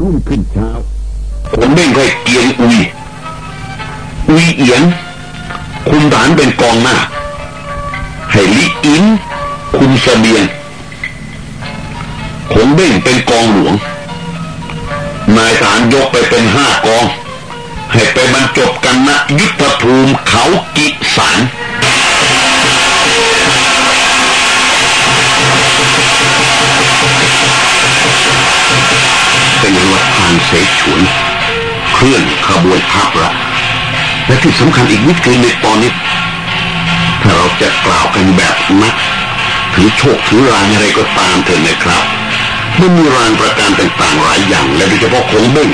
รุ่งขึ้นเช้าผมเบ่งให้เกียงอุยอุยเอียนคุมฐานเป็นกองหน้าให้ลิอินคุมเสบียงขงเบ่งเป็นกองหลวง นายฐานยกไปเป็นห้ากอง ให้ไปบรรจบกันณยุทธภูมิเขากิสานางเสฉวนเคลื่อนขบวนทัพละและที่สำคัญอีกนิดคือในตอนนี้ ถ้าเราจะกล่าวกันแบบนักถือโชคถือรางอะไรก็ตามเถอะนะครับมันมีรางประการต่างๆหลายอย่าง และโดยเฉพาะคงเบ้ง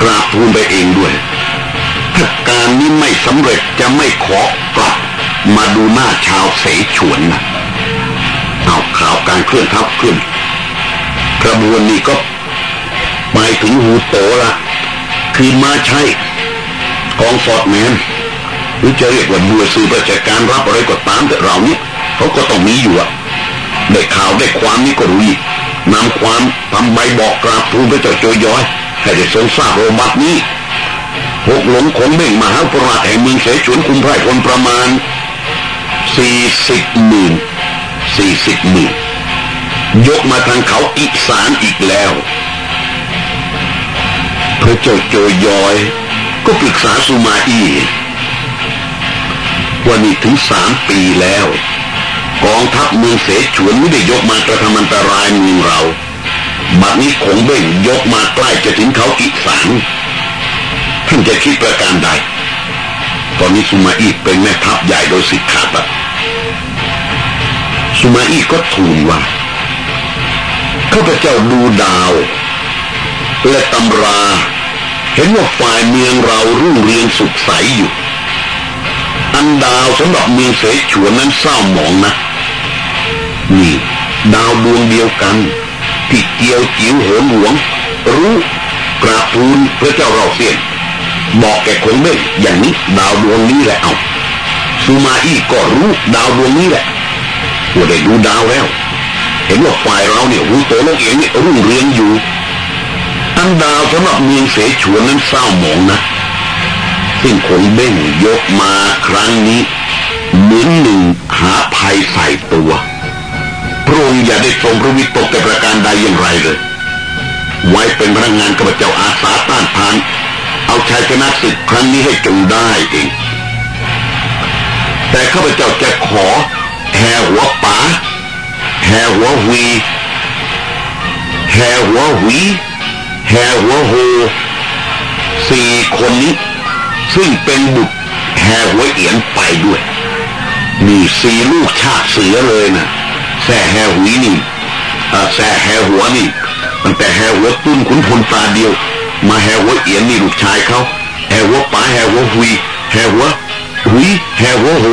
กราบทูลไปเองด้วยถ้าการนี้ไม่สำเร็จจะไม่ขอกลับมาดูหน้าชาวเสฉวนนะเอาข่าวการเคลื่อนทัพขึ้นกระบวนนี้ก็ ไปถึงหูโตละคือมาใช้กองฟอร์ดแมนหรือจะเรียกว่าบัวซื้อประชาการรับอะไรก็ตามแต่เรานี้เขาก็ต้องมีอยู่อะได้ข่าวได้ความนี้ก็รู้นำความทำใบบอกกราบทูลพระเจ้าโจย้อยให้ได้ทรงทราบโรบัตนี้หกหลงขงเบ่งมหาปราชแห่งเมืองเสฉวนคุมไพรคนประมาณสี่สิบหมื่นสี่สิบหมื่นยกมาทางเขาอีสานอีกแล้ว พระเจ้าโจยอย ก็ปรึกษาสุมาอีว่านี่ถึงสามปีแล้ว กองทัพเมืองเสฉวนไม่ได้ยกมากระทำอันตรายเมืองเราบัดนี้คงเบ่งยกมาใกล้จะถึงเขาอีสานท่านจะคิดประการใด ตอนนี้สุมาอีเป็นแม่ทัพใหญ่โดยสิทธิ์ขาตสุมาอีก็ทูลว่าข้าพเจ้าดูดาว และตำรา เห็นว่าฝ่ายเมืองเรารุ่งเรืองสุขใสอยู่ อันดาวสำหรับเมืองเสฉวนนั้นเศร้าหมองนะ นี่ ดาวดวงเดียวกันที่เกียวจิ๋วโหนหวง รู้กราบทูลพระเจ้าเราเสียนบอกแกคงไม่อย่างนี้ดาวดวงนี้แหละเอาซูมาอี้ก็รู้ดาวดวงนี้แหละว่าได้ดูดาวแล้ว เห็นว่าฝ่ายเราเนี่ยรู้ตัวโลกเองเนี่ยรุ่งเรืองอยู่ อันดาวสำหรับเมืองเสฉวนนั้นเศร้าหมองนะซึ่งคงเบ้งยกมาครั้งนี้เหมือนหนึ่งหาภัยใส่ตัวพระองค์อย่าได้ทรงพระวิตกแต่ประการใดอย่างไรเลย ไว้เป็นพนักงานข้าพเจ้าอาสาต้านทาน เอาชัยชนะศึกครั้งนี้ให้จงได้เอง แต่ข้าพเจ้าจะขอแห่หัวป๋าแห่หัวหุยแห่หัวหุย แห่หัวโฮสี่คนนี้ ซึ่งเป็นบุตรแห่หัวเอียนไปด้วยมีสี่ลูกชาติเสือเลยนะแซ่แห่หุยนี่แซ่แห่หัวนี่มันแต่แห่หัวตุ้นขุนพลตาเดียว มาแห่หัวเอียนนี่ลูกชายเขาแห่หัวป๋าแห่หัวหุยแห่หัวหุยแห่หัวโฮ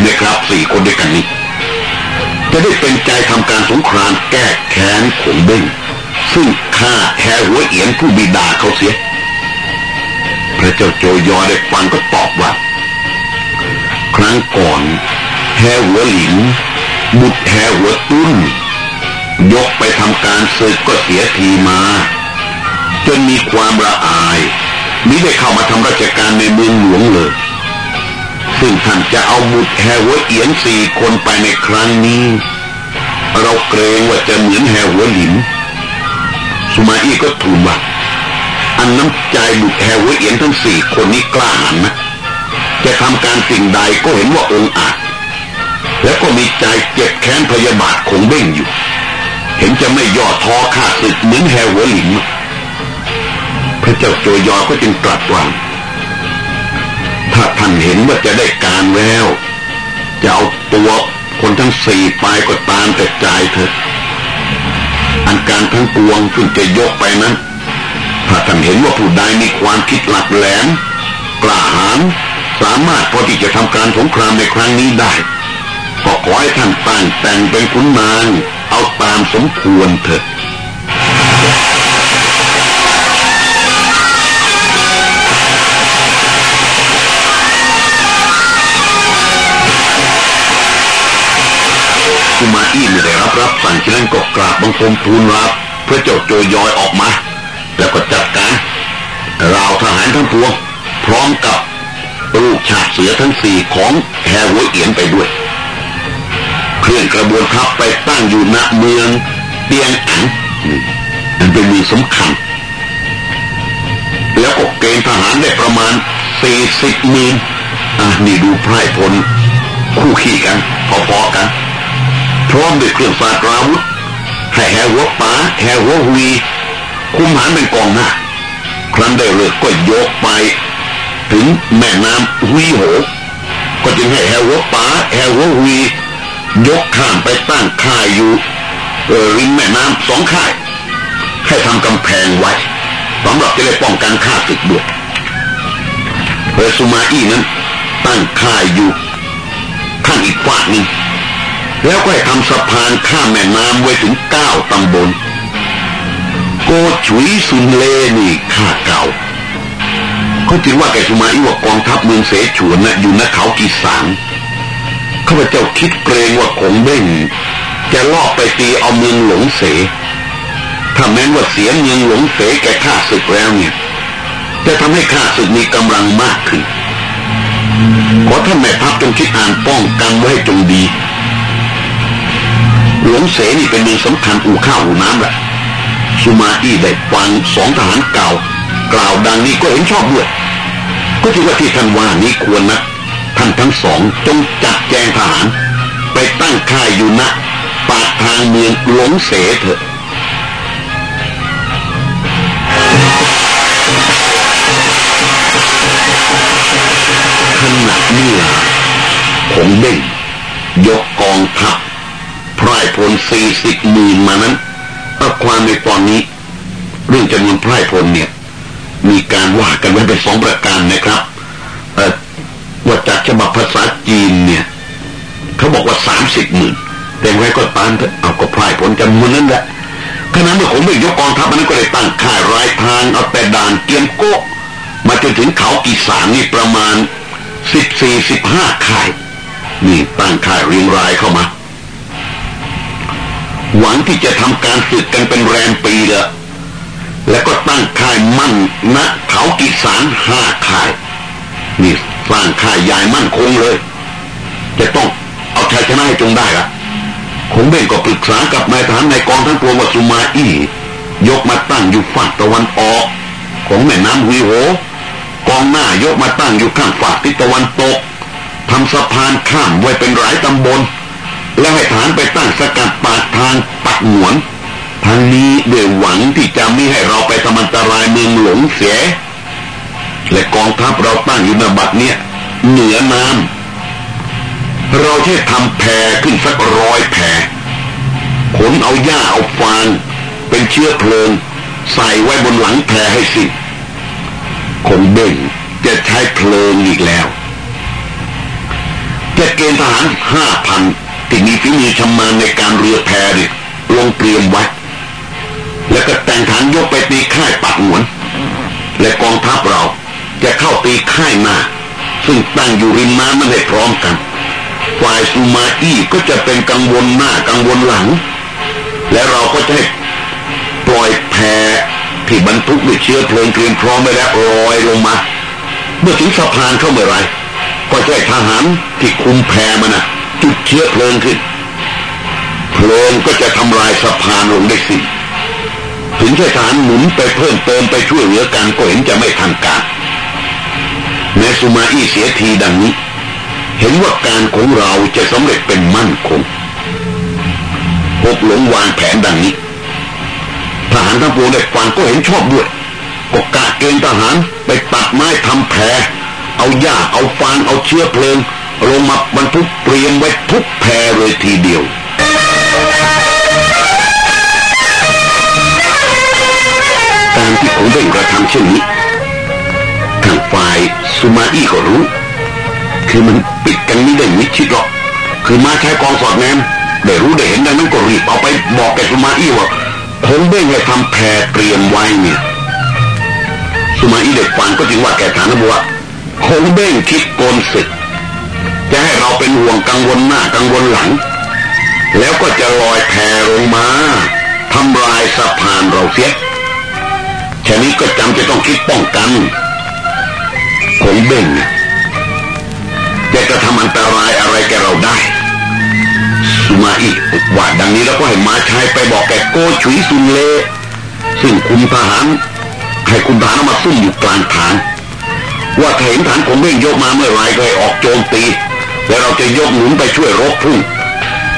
เนี่ยครับสี่คนด้วยกันนี้จะได้เป็นใจทำการสงครามแก้แค้นขงเบ้ง ซึ่งฆ่าแฮหัวเอียนผู้บิดาเขาเสีย พระเจ้าโจยอได้ฟังก็ตอบว่า ครั้งก่อนแฮหัวหลินบุตรแฮหัวตุ้น ยกไปทำการศึกก็เสียทีมา จนมีความละอายมิได้เข้ามาทำราชการในเมืองหลวงเลยซึ่งท่านจะเอาบุตรแฮหัวเอียนสี่คนไปในครั้งนี้ เราเกรงว่าจะเหมือนแฮหัวหลิน สุมาอี้ก็ทูลว่าอันน้ำใจบุตรแฮวเอียนทั้งสี่คนนี้กล้าหาญนะจะทำการสิ่งใดก็เห็นว่าองค์อาจ แล้วก็มีใจเจ็บแค้นพยาบาทคงเบ้งอยู่ เห็นจะไม่ย่อท้อข้าศึกเหมือนแฮวหลินพระเจ้าโจยอก็จึงตรัสว่าถ้าท่านเห็นว่าจะได้การแล้ว จะเอาตัวคนทั้งสี่ไปก็ตามแต่ใจเถอะ อันการทั้งปวงซึ่งจะยกไปนั้นถ้าท่านเห็นว่าผู้ใดมีความคิดหลักแหลมกล้าหาญสามารถพอที่จะทำการสงครามในครั้งนี้ได้ก็ขอให้ท่านตั้งแต่งเป็นขุนนางเอาตามสมควรเถิด กุมาอี้ไม่ได้รับรับสั่งฉะนั้นก็กราบบังคมทูลรับเพระเจ้าโจยอยออกมา แล้วก็จัดการเราทหารทั้งปวงพร้อมกับลูกชาติเสือทั้งสี่ของแฮร์วเอียนไปด้วย เคลื่อนกระบวนทัพไปตั้งอยู่ณเมืองเตียงอังนั่นเป็นเมืองสำคัญ แล้วก็เกณฑ์ทหารได้ประมาณสี่สิบมีนอะนี่ดูไพร่พลคู่ขี่กัน พอๆกัน พร้อมด้วยเครื่องฟาดราวุธให้แฮหัวป๋าแฮหัวหุยคุมหานเป็นกองหน้าครั้นได้เลิกก็ยกไป ถึงแม่น้ำหุยโห ก็จึงให้แฮหัวป๋าแฮหัวหุยยกข้ามไปตั้งค่ายอยู่ริมแม่น้ำสองค่ายให้ทำกำแพงไว้สำหรับจะได้ป้องกันข้าศึกด้วยเรซูมาอีนั้นตั้งค่ายอยู่ข้างอีกฝากหนึ่ง แล้วก็ให้ทำสะพานข้ามแม่น้ำไว้ถึงเก้าตำบล โกชุยสุนเลนี่ข้าเก่าเขาถือว่าแกสุมาอีว่ากองทัพเมืองเสฉวนนะ่ะอยู่ณเขากีสานข้าพเจ้าคิดเกรงว่าคงเบ้งจะลอบไปตีเอาเมืองหลงเสถ้าแม้ว่าเสียเมืองหลงเสแกข้าศึกแล้วเนี่ยจะทำให้ข้าศึกมีกำลังมากขึ้นขอท่านแม่ทัพจงคิดอ่านป้องกันไว้จงดี หลงเสนี่เป็นเมืองสำคัญอู่ข้าวอู่น้ำแหละสุมาอี้ได้ฟังสองทหารเก่า กล่าวดังนี้ก็เห็นชอบด้วย ก็ถือว่าที่ท่านว่านี้ควรนะท่านทั้งสองจงจัดแจงทหาร ไปตั้งค่ายอยู่ณปากทางเมืองหลงเสเถอะขณะนี้คงเด้งยกกองทัพ พร่ายพลสี่สิบหมื่นมานั้นเอาความในตอนนี้ เรื่องจำนวนพร่ายพลเนี่ย มีการว่ากันไว้เป็นสองประการนะครับว่าจากฉบับภาษาจีนเนี่ยเขาบอกว่าสามสิบหมื่นแต่ไว้ก็ตามเอาก็พร่ายพลจำนวนนั้นแหละขณะเมื่อผมไปยกกองทัพมันก็เลยตั้งค่ายรายทางเอาแต่ด่านเกียมโก้มาจนถึงเขากีสานนี่ประมาณสิบสี่สิบห้าค่ายนี่ตั้งค่ายเรียงรายเข้ามา หวังที่จะทำการศึกกันเป็นแรมปีละแล้วก็ตั้งค่ายมั่นณเขากีสานห้าค่าย นี่สร้างค่ายใหญ่มั่นคงเลย จะต้องเอาชัยชนะให้จงได้ละคงเบ่งก็ปรึกษากับนายทหารในกองทั้งปวงว่าสุมาอี้ยกมาตั้งอยู่ฝั่งตะวันออก ของแม่น้ำฮุยโหกองหน้ายกมาตั้งอยู่ข้างฝากทิศตะวันตกทำสะพานข้ามไว้เป็นหลายตำบล แล้วให้ฐานไปตั้งสกัดปากทางปักหนวนทางนี้ด้วยหวังที่จะไม่ให้เราไปทำอันตรายเมืองหลงเสีย และกองทัพเราตั้งอยู่ในบัดเนี้ยเหนือน้ำเราแค่ทำแพขึ้นสักร้อยแพขนเอาหญ้าเอาฟางเป็นเชื้อเพลิง ใส่ไว้บนหลังแพให้สิคงเบ่งจะใช้เพลิงอีกแล้ว จะเกณฑ์ทหารห้าพัน ที่มีฝีมือชำนาญในการเรือแพดิลงเตรียมไว้ แล้วก็แต่งฐานยกไปตีค่ายปักหนวน และกองทัพเราจะเข้าตีค่ายหน้า ซึ่งตั้งอยู่ริมน้ำมันให้พร้อมกัน ฝ่ายซูมาอี้ก็จะเป็นกังวลหน้ากังวลหลัง และเราก็จะปล่อยแพที่บรรทุกด้วยเชื้อเพลิงเตรียมพร้อมไว้แล้วลอยลงมา เมื่อถึงสะพานเข้าเมื่อไรก็จะทหารที่คุมแพมันนะ จุดเชื้อเพลิงขึ้น เพลิงก็จะทำลายสะพานลงได้สิถึงใช้ทหารหมุนไปเพิ่มเติมไปช่วยเหลือกันก็เห็นจะไม่ทันการแม้สุมาอี้เสียทีดังนี้ เห็นว่าการของเราจะสำเร็จเป็นมั่นคงพบหลงวางแผนดังนี้ทหารทั้งปวงได้ฟังก็เห็นชอบด้วยก็กะเกณฑ์ทหารไปตัดไม้ทำแพรเอาหญ้าเอาฟางเอาเชื้อเพลิง ลงมาบรรทุกเตรียมไว้ทุกแพรเลยทีเดียวการที่ผมได้กระทำเช่นนี้ทางฝ่ายสุมาอี้ก็รู้ คือมันปิดกันไม่ได้มิชิดหรอก คือมาใช้กองสอดแนมได้รู้ได้เห็นดังนั้นก็รีบเอาไปบอกแกสุมาอี้ว่าคงเบ้งให้ทำแพรเตรียมไว้เนี่ยสุมาอี้เด็กฟังก็จึงว่าแกถามนะว่าคงเบ้งคิดโกนศึก จะให้เราเป็นห่วงกังวลหน้ากังวลหลัง แล้วก็จะลอยแพลงมาทำลายสะพานเราเสียฉะต้องคิดป้องกันคงเบ่งจะกระทำอันตรายอะไรแกเราได้สุมาอีว่าดังนี้แล้วก็ให้มาชายไปบอกแกโกฉุยซุนเล ซึ่งคุมทหารให้คุมทหารมาซุ่มอยู่กลางทางว่าเห็นฐานของเบ่งยกมาเมื่อไรก็ให้ออกโจมตี แล้วเราจะยกหนุนไปช่วยรบพุ่ง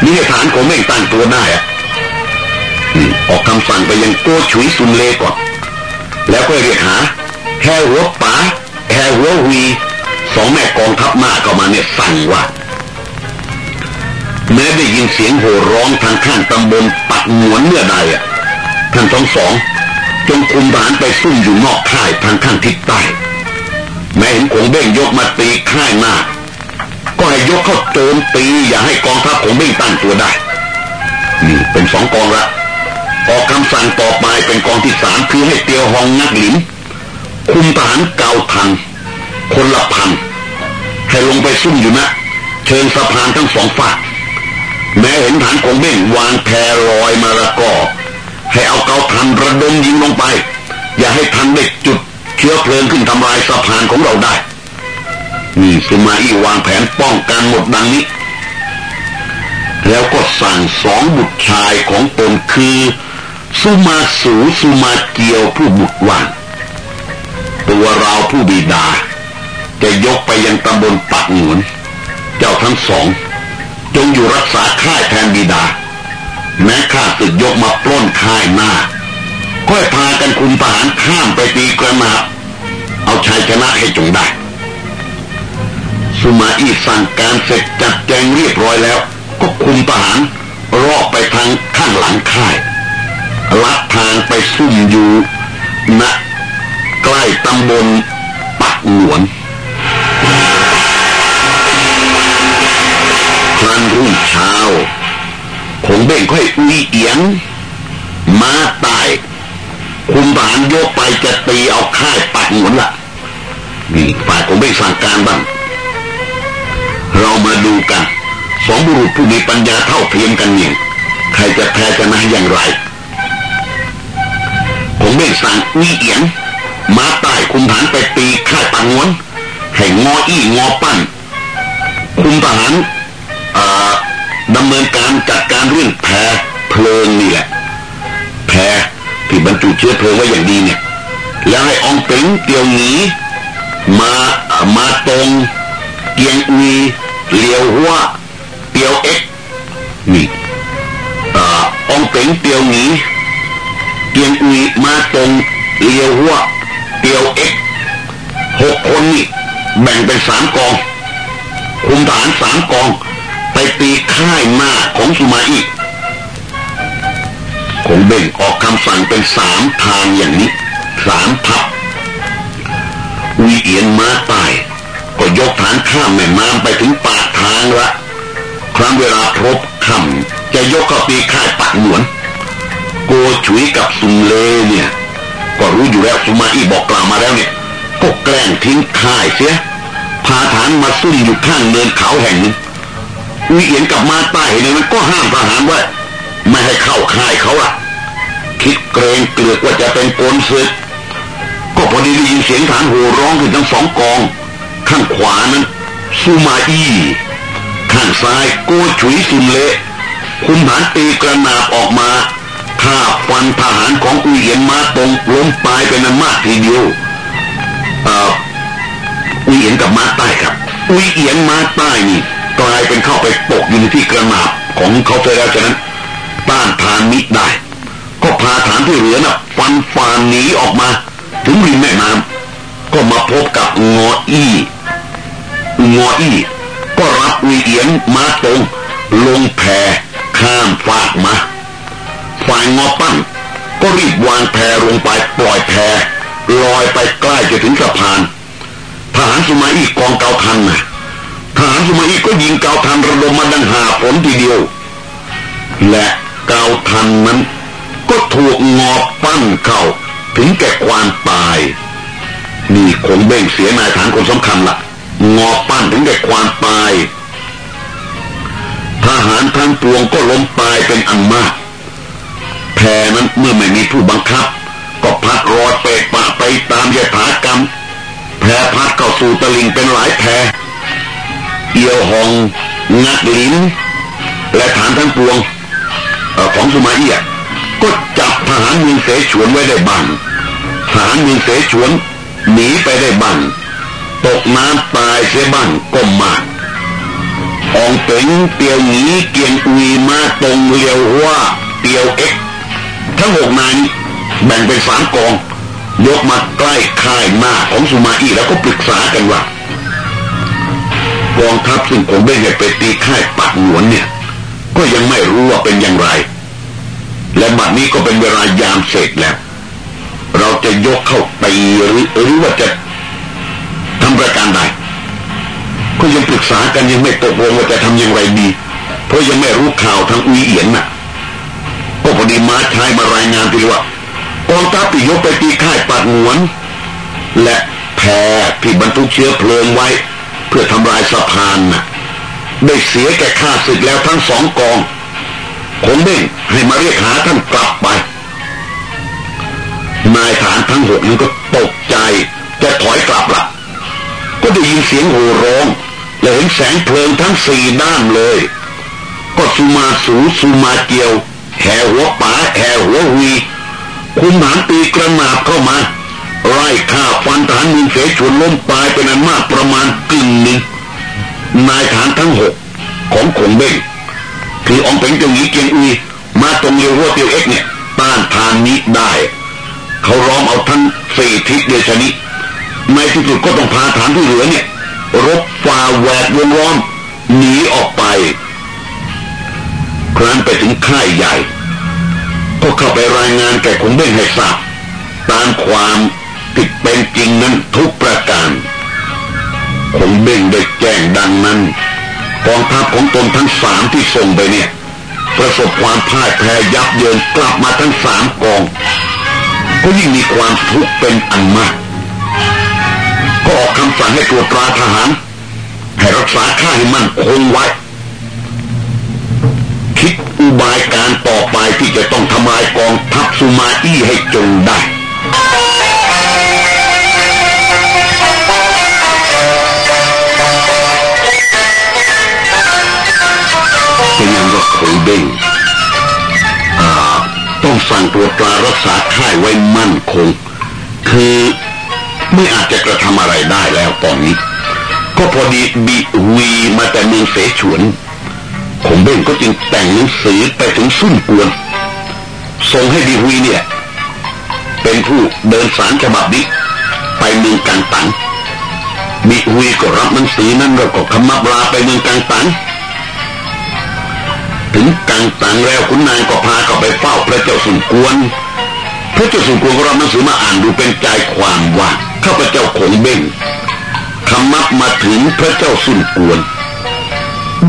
นี่ให้ฐานของเบ่งตั้งตัวได้อะออกคำสั่งไปยังโกฉุยซุนเลก่อน แล้วก็เรียกหาแฮหัวป๋าแฮหัววีสองแม่กองทัพมาเข้ามาเนี่ยสั่งว่าแม้ได้ยินเสียงโห่ร้องทางข้างตำบลปักหนวนเมื่อใดอะท่านทั้งสอง จงคุมฐานไปซุ่มอยู่นอกค่ายทางข้างทิศใต้ แม้เห็นขงเบ้งยกมาตีค่ายหน้าก ให้ยกเข้าโจมตีอย่าให้กองทัพของเบ้งตั้งตัวได้ นี่เป็นสองกองละออกคำสั่งต่อไปเป็นกองที่สามคือให้เตียวหองนักหลินคุมทหารเกาทันคนละพันให้ลงไปซุ่มอยู่นะเชิงสะพานทั้งสองฝั่งแม้เห็นฐานของเบ้งวางแพรลอยมาละก็ให้เอาเกาทันระดมยิงลงไป อย่าให้ทันเด็กจุดเชื้อเพลิงขึ้นทำลายสะพานของเราได้ นี่สุมาอีวางแผนป้องกันหมดดังนี้ แล้วก็สั่งสองบุตรชายของตนคือสุมาสูสุมาเกียวผู้บุตรว่างตัวเราผู้บิดา จะยกไปยังตำบลปักหนวนเจ้าทั้งสอง จงอยู่รักษาค่ายแทนบิดา แม้ข้าศึกยกมาปล้นค่ายหน้าก็ให้พากันคุมทหารข้ามไปตีกระนาบเอาชัยชนะให้จงได้ สุมาอีสั่งการเสร็จจัดแจงเรียบร้อยแล้ว ก็คุมทหารรอบไปทางข้างหลังค่ายลัดทางไปซุ่มอยู่ณใกล้ตำบลปักหนวนครั้นรุ่งเช้าคงเบ่งค่อยอุยเอียง มาตาย คุมทหารยกไปจะตีเอาค่ายปักหนวนละนี่ฝ่ายของเบ่งสั่งการบ้าง เรามาดูกันสองบุรุษผู้มีปัญญาเท่าเทียมกันเนี่ยใครจะแพ้ชนะอย่างไรผมไม่สั่งอุยเอียงมาตายคุมทหารไปตีค่ายปักหนวนให้งออี้งอปั้นคุมทหารดำเนินการจัดการเรื่องแพรเพลิงนี่แหละแพรที่บรรจุเชื้อเพลิงไว้อย่างดีเนี่ย แล้วให้องตึงเตียวหนีมามาตรงเกียงอุย เลียวหัวเตียวเอ็กนี่องตึงเตียวหนีเกียงอุยมาตรงเลียวหัวเตียวเอ็กหกคนนี่แบ่งเป็นสามกองคุมฐานสามกอง ไปตีค่ายหน้าของสุมาอีกคงเบ่งออกคำสั่งเป็นสามทางอย่างนี้สามทัพวีเอียนมาตาย ก็ยกฐานข้ามแม่น้ำไปถึงปากทางละ ครั้งเวลาพบคำจะยกเข้าตีค่ายปักหนวน โกฉุยกับสุมเลเนี่ย ก็รู้อยู่แล้วสุมาอีบอกกล่าวมาแล้วเนี่ยก็แกล้งทิ้งค่ายเสีย พาฐานมาซุ่มอยู่ข้างเนินเขาแห่งนึงวีเอียนกับมาใต้เนี่ยมันก็ห้ามทหารไว้ไม่ให้เข้าค่ายเขาอะคิดเกรงเกลือกว่าจะเป็นโกนศึกก็พอดีได้ยินเสียงฐานโห่ร้องขึ้นทั้งสองกอง ข้างขวานั้นซูมาอีข้างซ้ายโกฉุยสุนเละคุมฐานตีกระนาบออกมาฆ่าฟันทหารของอุเอียนมาตรงล้มตายเป็นอันมากทีเดียวอุเอียนกับมาใต้ครับ อุเอียนมาใต้นี่กลายเป็นเข้าไปตกอยู่ในที่กระนาบของเขาไปแล้วฉะนั้นต้านทานมิได้ ก็พาฐานที่เหลือน่ะฟันฟานหนีออกมา ถึงริมแม่น้ำ ก็มาพบกับงออี้งออี้ก็รับวีเอียนมาตรง ลงแพข้ามฟากมาฝ่ายงอปั้นก็รีบวางแพลงไปปล่อยแพลอยไปใกล้จะถึงสะพาน ทหารสุมาอีกองเกาทันน่ะทหารสมัยก็ยิงเกาทันระดมมาดังหาผลทีเดียว และเกาทันนั้น ก็ถูกงอปั้นเข้าถึงแก่ความตาย นี่คงเบ่งเสียนายฐานคนสำคัญละงอปั้นถึงแก่ความตาย ทหารทั้งปวงก็ล้มตายเป็นอันมาก แพนั้นเมื่อไม่มีผู้บังคับ ก็พัดรอดเปะปะไปตามยถากรรม แพรพัดเข้าสู่ตะลิงเป็นหลายแพรเอียวหอง งัดลิ้น และฐานทั้งปวงอของสุมาเอียก็จับทหารมิงเสฉวนไว้ได้บ้างทหารมิงเสฉวน หนีไปได้บ้างตกน้ำตายเสียบ้างก็มากองเป๋งเตียวหนีเกียงอุยมาตรงเลียวว่าเตียวเอ็กทั้งหกนายแบ่งเป็นสามกอง ยกมาใกล้ค่ายมาของสุมาอีแล้วก็ปรึกษากันว่ากองทัพซึ่งผมได้เหตุไปตีค่ายปักหนวนเนี่ย ก็ยังไม่รู้ว่าเป็นอย่างไร และบัดนี้ก็เป็นเวลายามเสร็จแล้ว เราจะยกเข้าตีหรือหรือว่าจะทำประการใดก็ยังปรึกษากันยังไม่ตกลงว่าจะทำอย่างไรดี เพราะยังไม่รู้ข่าวทางอุยเอียนน่ะก็พอดีมาชายมารายงานที่ว่ากองทัพที่ยกไปตีค่ายปัดหวน และแพที่บรรทุกเชื้อเพลิงไว้ เพื่อทำลายสะพานน่ะได้เสียแก่ข้าศึกแล้วทั้งสองกองคงเด้งให้มาเรียกหาท่านกลับไป นายฐานทั้งหกนั้นก็ตกใจจะถอยกลับละก็ได้ยินเสียงโห่ร้อง และเห็นแสงเพลิงทั้งสี่ด้านเลย ก็สุมาสูสุมาเกียว แห่หัวป๋าแห่หัววีคุมหานตีกระนาบเข้ามาไล่ฆ่าฟันฐานมิงเสฉวนล้มตายเป็นอันมากประมาณกึ่งหนึ่งนายฐานทั้งหกของขงเบ้งคือองเป็งจงยีเกียงอุยมาตรงเรียวหัวเตียวเอ็กเนี่ยต้านทานนี้ได้ เขาร้อมเอาทั้งสี่ทิศเดชนิในที่สุดก็ต้องพาฐานที่เหลือเนี่ย รบฝ่าแหวกวงล้อมหนีออกไป ครั้นไปถึงค่ายใหญ่ ก็เข้าไปรายงานแก่คงเบ้งให้ทราบตามความติดเป็นจริงนั้นทุกประการคงเบ้งได้แจ้งดังนั้นกองทัพของตนทั้งสามที่ส่งไปเนี่ย ประสบความพ่ายแพ้ยับเยินกลับมาทั้งสามกอง ก็ยิ่งมีความทุกข์เป็นอันมาก ก็ออกคำสั่งให้ตรวจตราทหาร ให้รักษาค่าให้มั่นคงไว้ คิดอุบายการต่อไปที่จะต้องทำลายกองทัพสุมาอี้ให้จงได้เป็นอย่างว่าคงเด้ง ต้องสั่งตรวจตรารักษาค่ายไว้มั่นคง คือไม่อาจจะกระทำอะไรได้แล้วตอนนี้ ก็พอดีบีวีมาแต่เมืองเสฉวนคงเบ้งก็จึงแต่งหนังสือไปถึงสุ่นกวนส่งให้บีวีเนี่ย เป็นผู้เดินสารฉบับนี้ไปเมืองกังตังบีวีก็รับหนังสือนั้นแล้วก็ขมับลาไปเมืองกังตัง ถึงกังตังแล้วคุณนายก็พาเขาไปเฝ้าพระเจ้าสุนกวน พระเจ้าสุนกวนก็รับหนังสือมาอ่านดูเป็นใจความว่าข้าพเจ้าคงเบ่งคำมับมาถึงพระเจ้าสุนกวน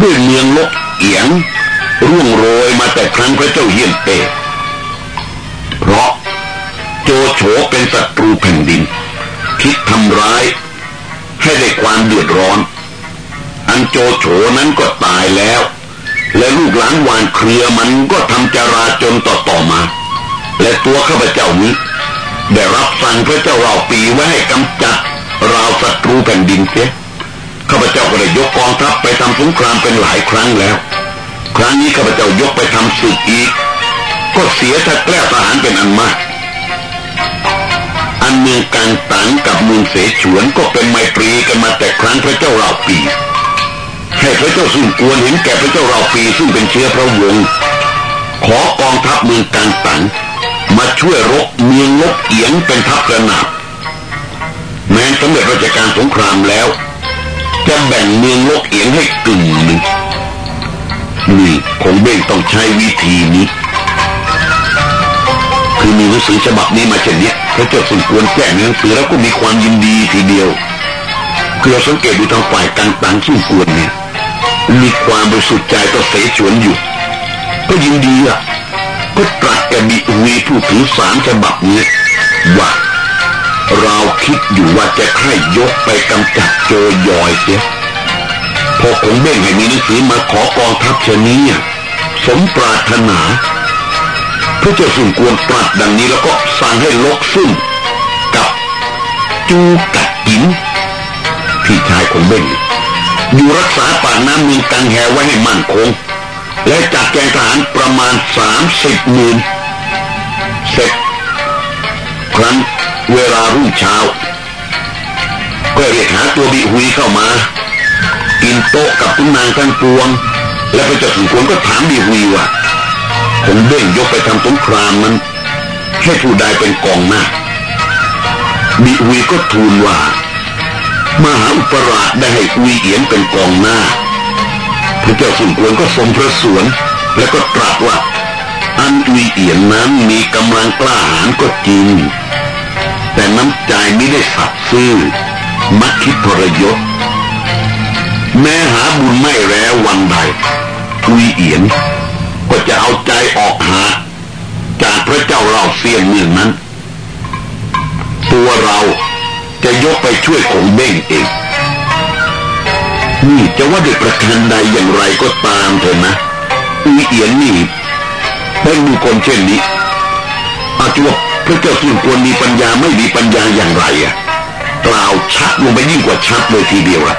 ด้วยเมืองลกเอียง ร่วงโรยมาแต่ครั้งพระเจ้าเยี่ยนเตเพราะโจโฉเป็นศัตรูแผ่นดิน คิดทำร้าย ให้ได้ความเดือดร้อน อันโจโฉนั้นก็ตายแล้ว และลูกหลานวานเครือมันก็ทำจราจนต่อต่อมา และตัวข้าพเจ้านี้ ได้รับสั่งพระเจ้าเราปีไว้ให้กำจัดราวศัตรูแผ่นดินเสียข้าพเจ้าก็ได้ยกกองทัพไปทำสงครามเป็นหลายครั้งแล้ว ครั้งนี้ข้าพเจ้ายกไปทำศึกอีก ก็เสียทัดแกล้ทหารเป็นอันมาก อันเมืองกังตังกับเมืองเสฉวนก็เป็นไมตรีกันมาแต่ครั้งพระเจ้าเราปี ให้พระเจ้าสุ่กวนเห็นแก่พระเจ้าเราปีซึ่งเป็นเชื้อพระวงศ์ขอกองทัพเมืองกังตังมาช่วยรบเมืองลบเอียงเป็นทัพกระนาบแม้สำเร็จราชการสงครามแล้ว จะแบ่งเมืองลกเอียงให้กึ่งหนึ่งนี่คงเบ่งต้องใช้วิธีนี้ คือมีหนังสือฉบับนี้มาเช่นนี้พระเจ้าสมควรแจ้หนังสือแล้วก็มีความยินดีทีเดียวคือเราสังเกตดูทางฝ่ายกลางต่างสุ่ควรเนี่ย มีความบริสุทธิ์ใจต่อเสฉวนอยู่ ก็ยินดีอะก็ตรัสแกบิวีผู้ถือสารฉบับนี้ว่าเราคิดอยู่ว่าจะใครยกไปกำจัดโจยอยเสียพอคงเบ่งให้มีหนังสือมาขอกองทัพชนี้สมปรารถนาพระเจ้าสุ่มกวนตรัสดังนี้แล้วก็สั่งให้ลกซุ่มกับจูกัดหินพี่ชายของเบ้ง อยู่รักษาปากน้ำมืองกังแหไว้ให้มั่นคง และจัดแกงทหารประมาณสามสิบหมื่นเสร็จครั้นเวลารุ่งเช้า ก็เรียกหาตัวบีหุยเข้ามา กินโต๊ะกับคุณนางทั้งปวง และพระเจ้าสุนทรก็ถามบีหุยว่าคงเบ้งยกไปทำสงครามนั้นให้ผู้ใดเป็นกองหน้าบีหุยก็ทูลว่า มหาอุปราชได้ให้อุยเอียนเป็นกองหน้า พระเจ้าสุนทรก็ทรงพระสวน และก็ตรัสว่า อันอุยเอียนนั้นมีกำลังกล้าหาญก็จริง แต่น้ำใจไม่ได้สัตย์ซื่อ มักคิดทรยศ แม้หาบุญไม่แล้ววันใดอุยเอียน ก็จะเอาใจออกหา จากพระเจ้าเราเสียนเมืองนั้น ตัวเรา จะยกไปช่วยของเบ้งเอง นี่จะว่าเด้วยประการใดอย่างไรก็ตามเถอะนะอุยเอียนนี่เป็นบุคคลเช่นนี้อาจจะว่าพระเจ้าสุนทรมีปัญญาไม่มีปัญญาอย่างไรอะกล่าวชัดลงไปยิ่งกว่าชัดเลยทีเดียวละ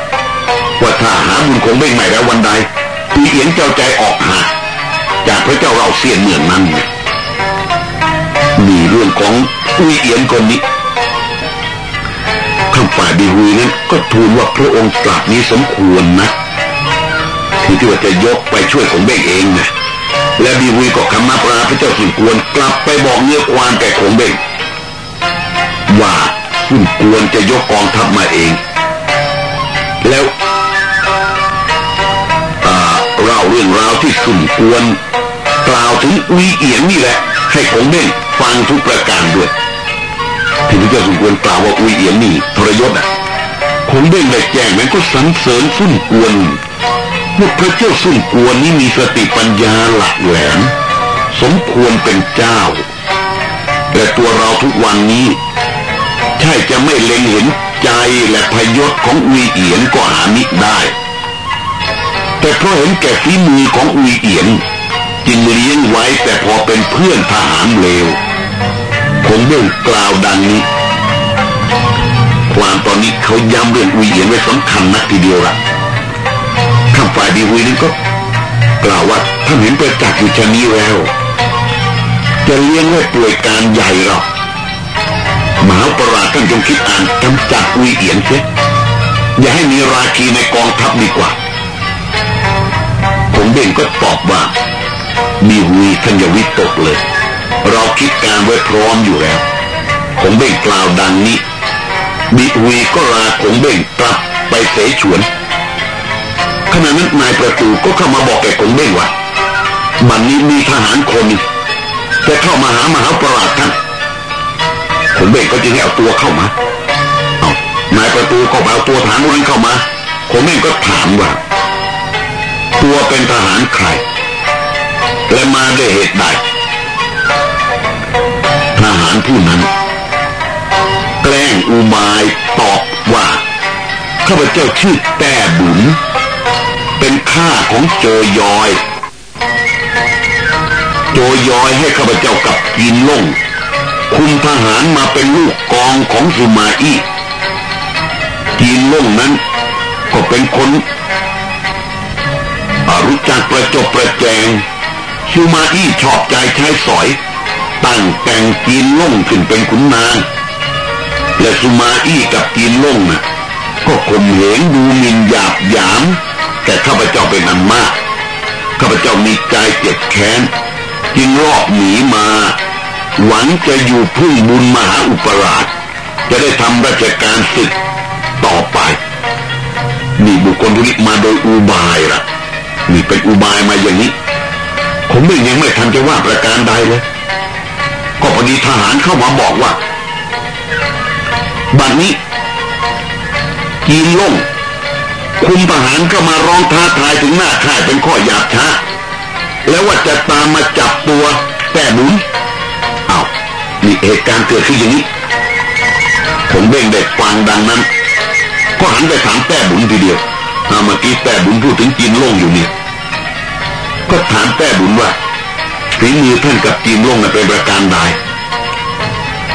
ว่าถ้าหาบุญของเบ้งใหม่แล้ววันใดอุยเอียนเจ้าใจออกหาจากพระเจ้าเราเสียนเมืองนั้นเนี่ยมีเรื่องของอุยเอียนคนนี้ ข้างฝ่ายบีฮุยนั้นก็ทูลว่าพระองค์ตรัสนี้สมควรนะที่ที่ว่าจะยกไปช่วยของเบ้งเองนะและบีฮุยก็คำนับราพระเจ้าสุนกวนกลับไปบอกเนื้อความแก่ของเบ้งว่าสุนกวนจะยกกองทัพมาเอง แล้วเล่าเรื่องราวที่สุนกวน กล่าวถึงอุยเอียนนี่แหละ ให้ของเบ้งฟังทุกประการด้วย ที่พระเจ้าสุกวนกล่าวว่าอุยเอียนนี่ทรยศอะคงเบ้งได้แจ้งมันก็สรรเสริญสุ่นกวนพว่าพระเจ้าสุ่นกวนนี่มีสติปัญญาหลักแหลมสมควรเป็นเจ้า แต่ตัวเราทุกวันนี้ ใช่จะไม่เล็งเห็นใจและพยศของอุยเอียนก็หามิได้ แต่เพราะเห็นแก่ฝีมือของอุยเอียน จึงเลี้ยงไว้แต่พอเป็นเพื่อนทหารเลว คงเบื้กล่าวดังนี้ ความตอนนี้เขาย้ำเรื่องอุยเอียนไว้สำคัญนักทีเดียวละข้างฝ่ายดีอุยนั้นก็ กล่าวว่าท่านเห็นประจักษ์อยู่ชนี้แล้ว จะเลี้ยงไว้ป่วยการใหญ่หรอกมหาปราชญ์ท่านจงคิดอ่านกำจัดอุยเอียนเสียอย่าให้มีราคีในกองทัพดีกว่าคงเบ่งก็ตอบว่า มีหุยท่านอย่าวิตกเลย เราคิดการไว้พร้อมอยู่แล้วคงเบ่งกล่าวดังนี้ บิหุยก็ลาคงเบ่งกลับไปเสฉวนขณะนั้นนายประตูก็เข้ามาบอกแกคงเบ่งว่าบัดนนี้มีทหารคนจะเข้ามาหามหาปราชญ์ท่านคงเบ่งก็จึงให้เอาตัวเข้ามาเอานายประตูก็เอาตัวทหารนั้นเข้ามาคงเบ่งก็ถามว่า ตัวเป็นทหารใคร และมาด้วยเหตุใด หารผู้นั้น แกล้งอุบายตอบว่าข้าพเจ้าชื่อแต่บุญเป็นข้าของโจยอย โจยอยให้ข้าพเจ้ากับกินล่งคุมทหารมาเป็นลูกกองของสุมาอี้กินล่งนั้น ก็เป็นคนรู้จักประจบประแจงซูมาอี้ชอบใจใช้สอย ตั้งแต่งจีนล่งขึ้นเป็นขุนนางและซูมาอี้กับจีนล่งน่ะก็ข่มเหงดูหมินหยาบหยาม แต่ข้าพเจ้าเป็นอันมากข้าพเจ้ามีใจเจ็บแค้นจึงรอบหนีมา หวังจะอยู่พึ่งบุญมหาอุปราช จะได้ทำราชการศึกต่อไปมีบุคคลที่มาโดยอุบายละ่ะนี่เป็นอุบายมาอย่างนี้ ผมไม่ยังไม่ทันจะว่าประการใดเลย ก็พอดีทหารเข้ามาบอกว่า บัดนนี้กีนล่งคุมทหารก็มาร้องท้าทายถึงหน้าค่ายเป็นข้อหยาบช้า แล้วว่าจะตามมาจับตัวแต่หนุนเอานี่เหตุการณ์เกิดขึ้นอย่างนี้ผมเบ่งเด็กฟังดังนั้น ก็หันไปถามแต่บุญทีเดียวเมื่อกี้แต่บุญพูดถึงจีนโล่งอยู่เนี่ย ก็ถามแต่บุญว่า ฝีมือท่านกับจีนล่งเป็นประการใด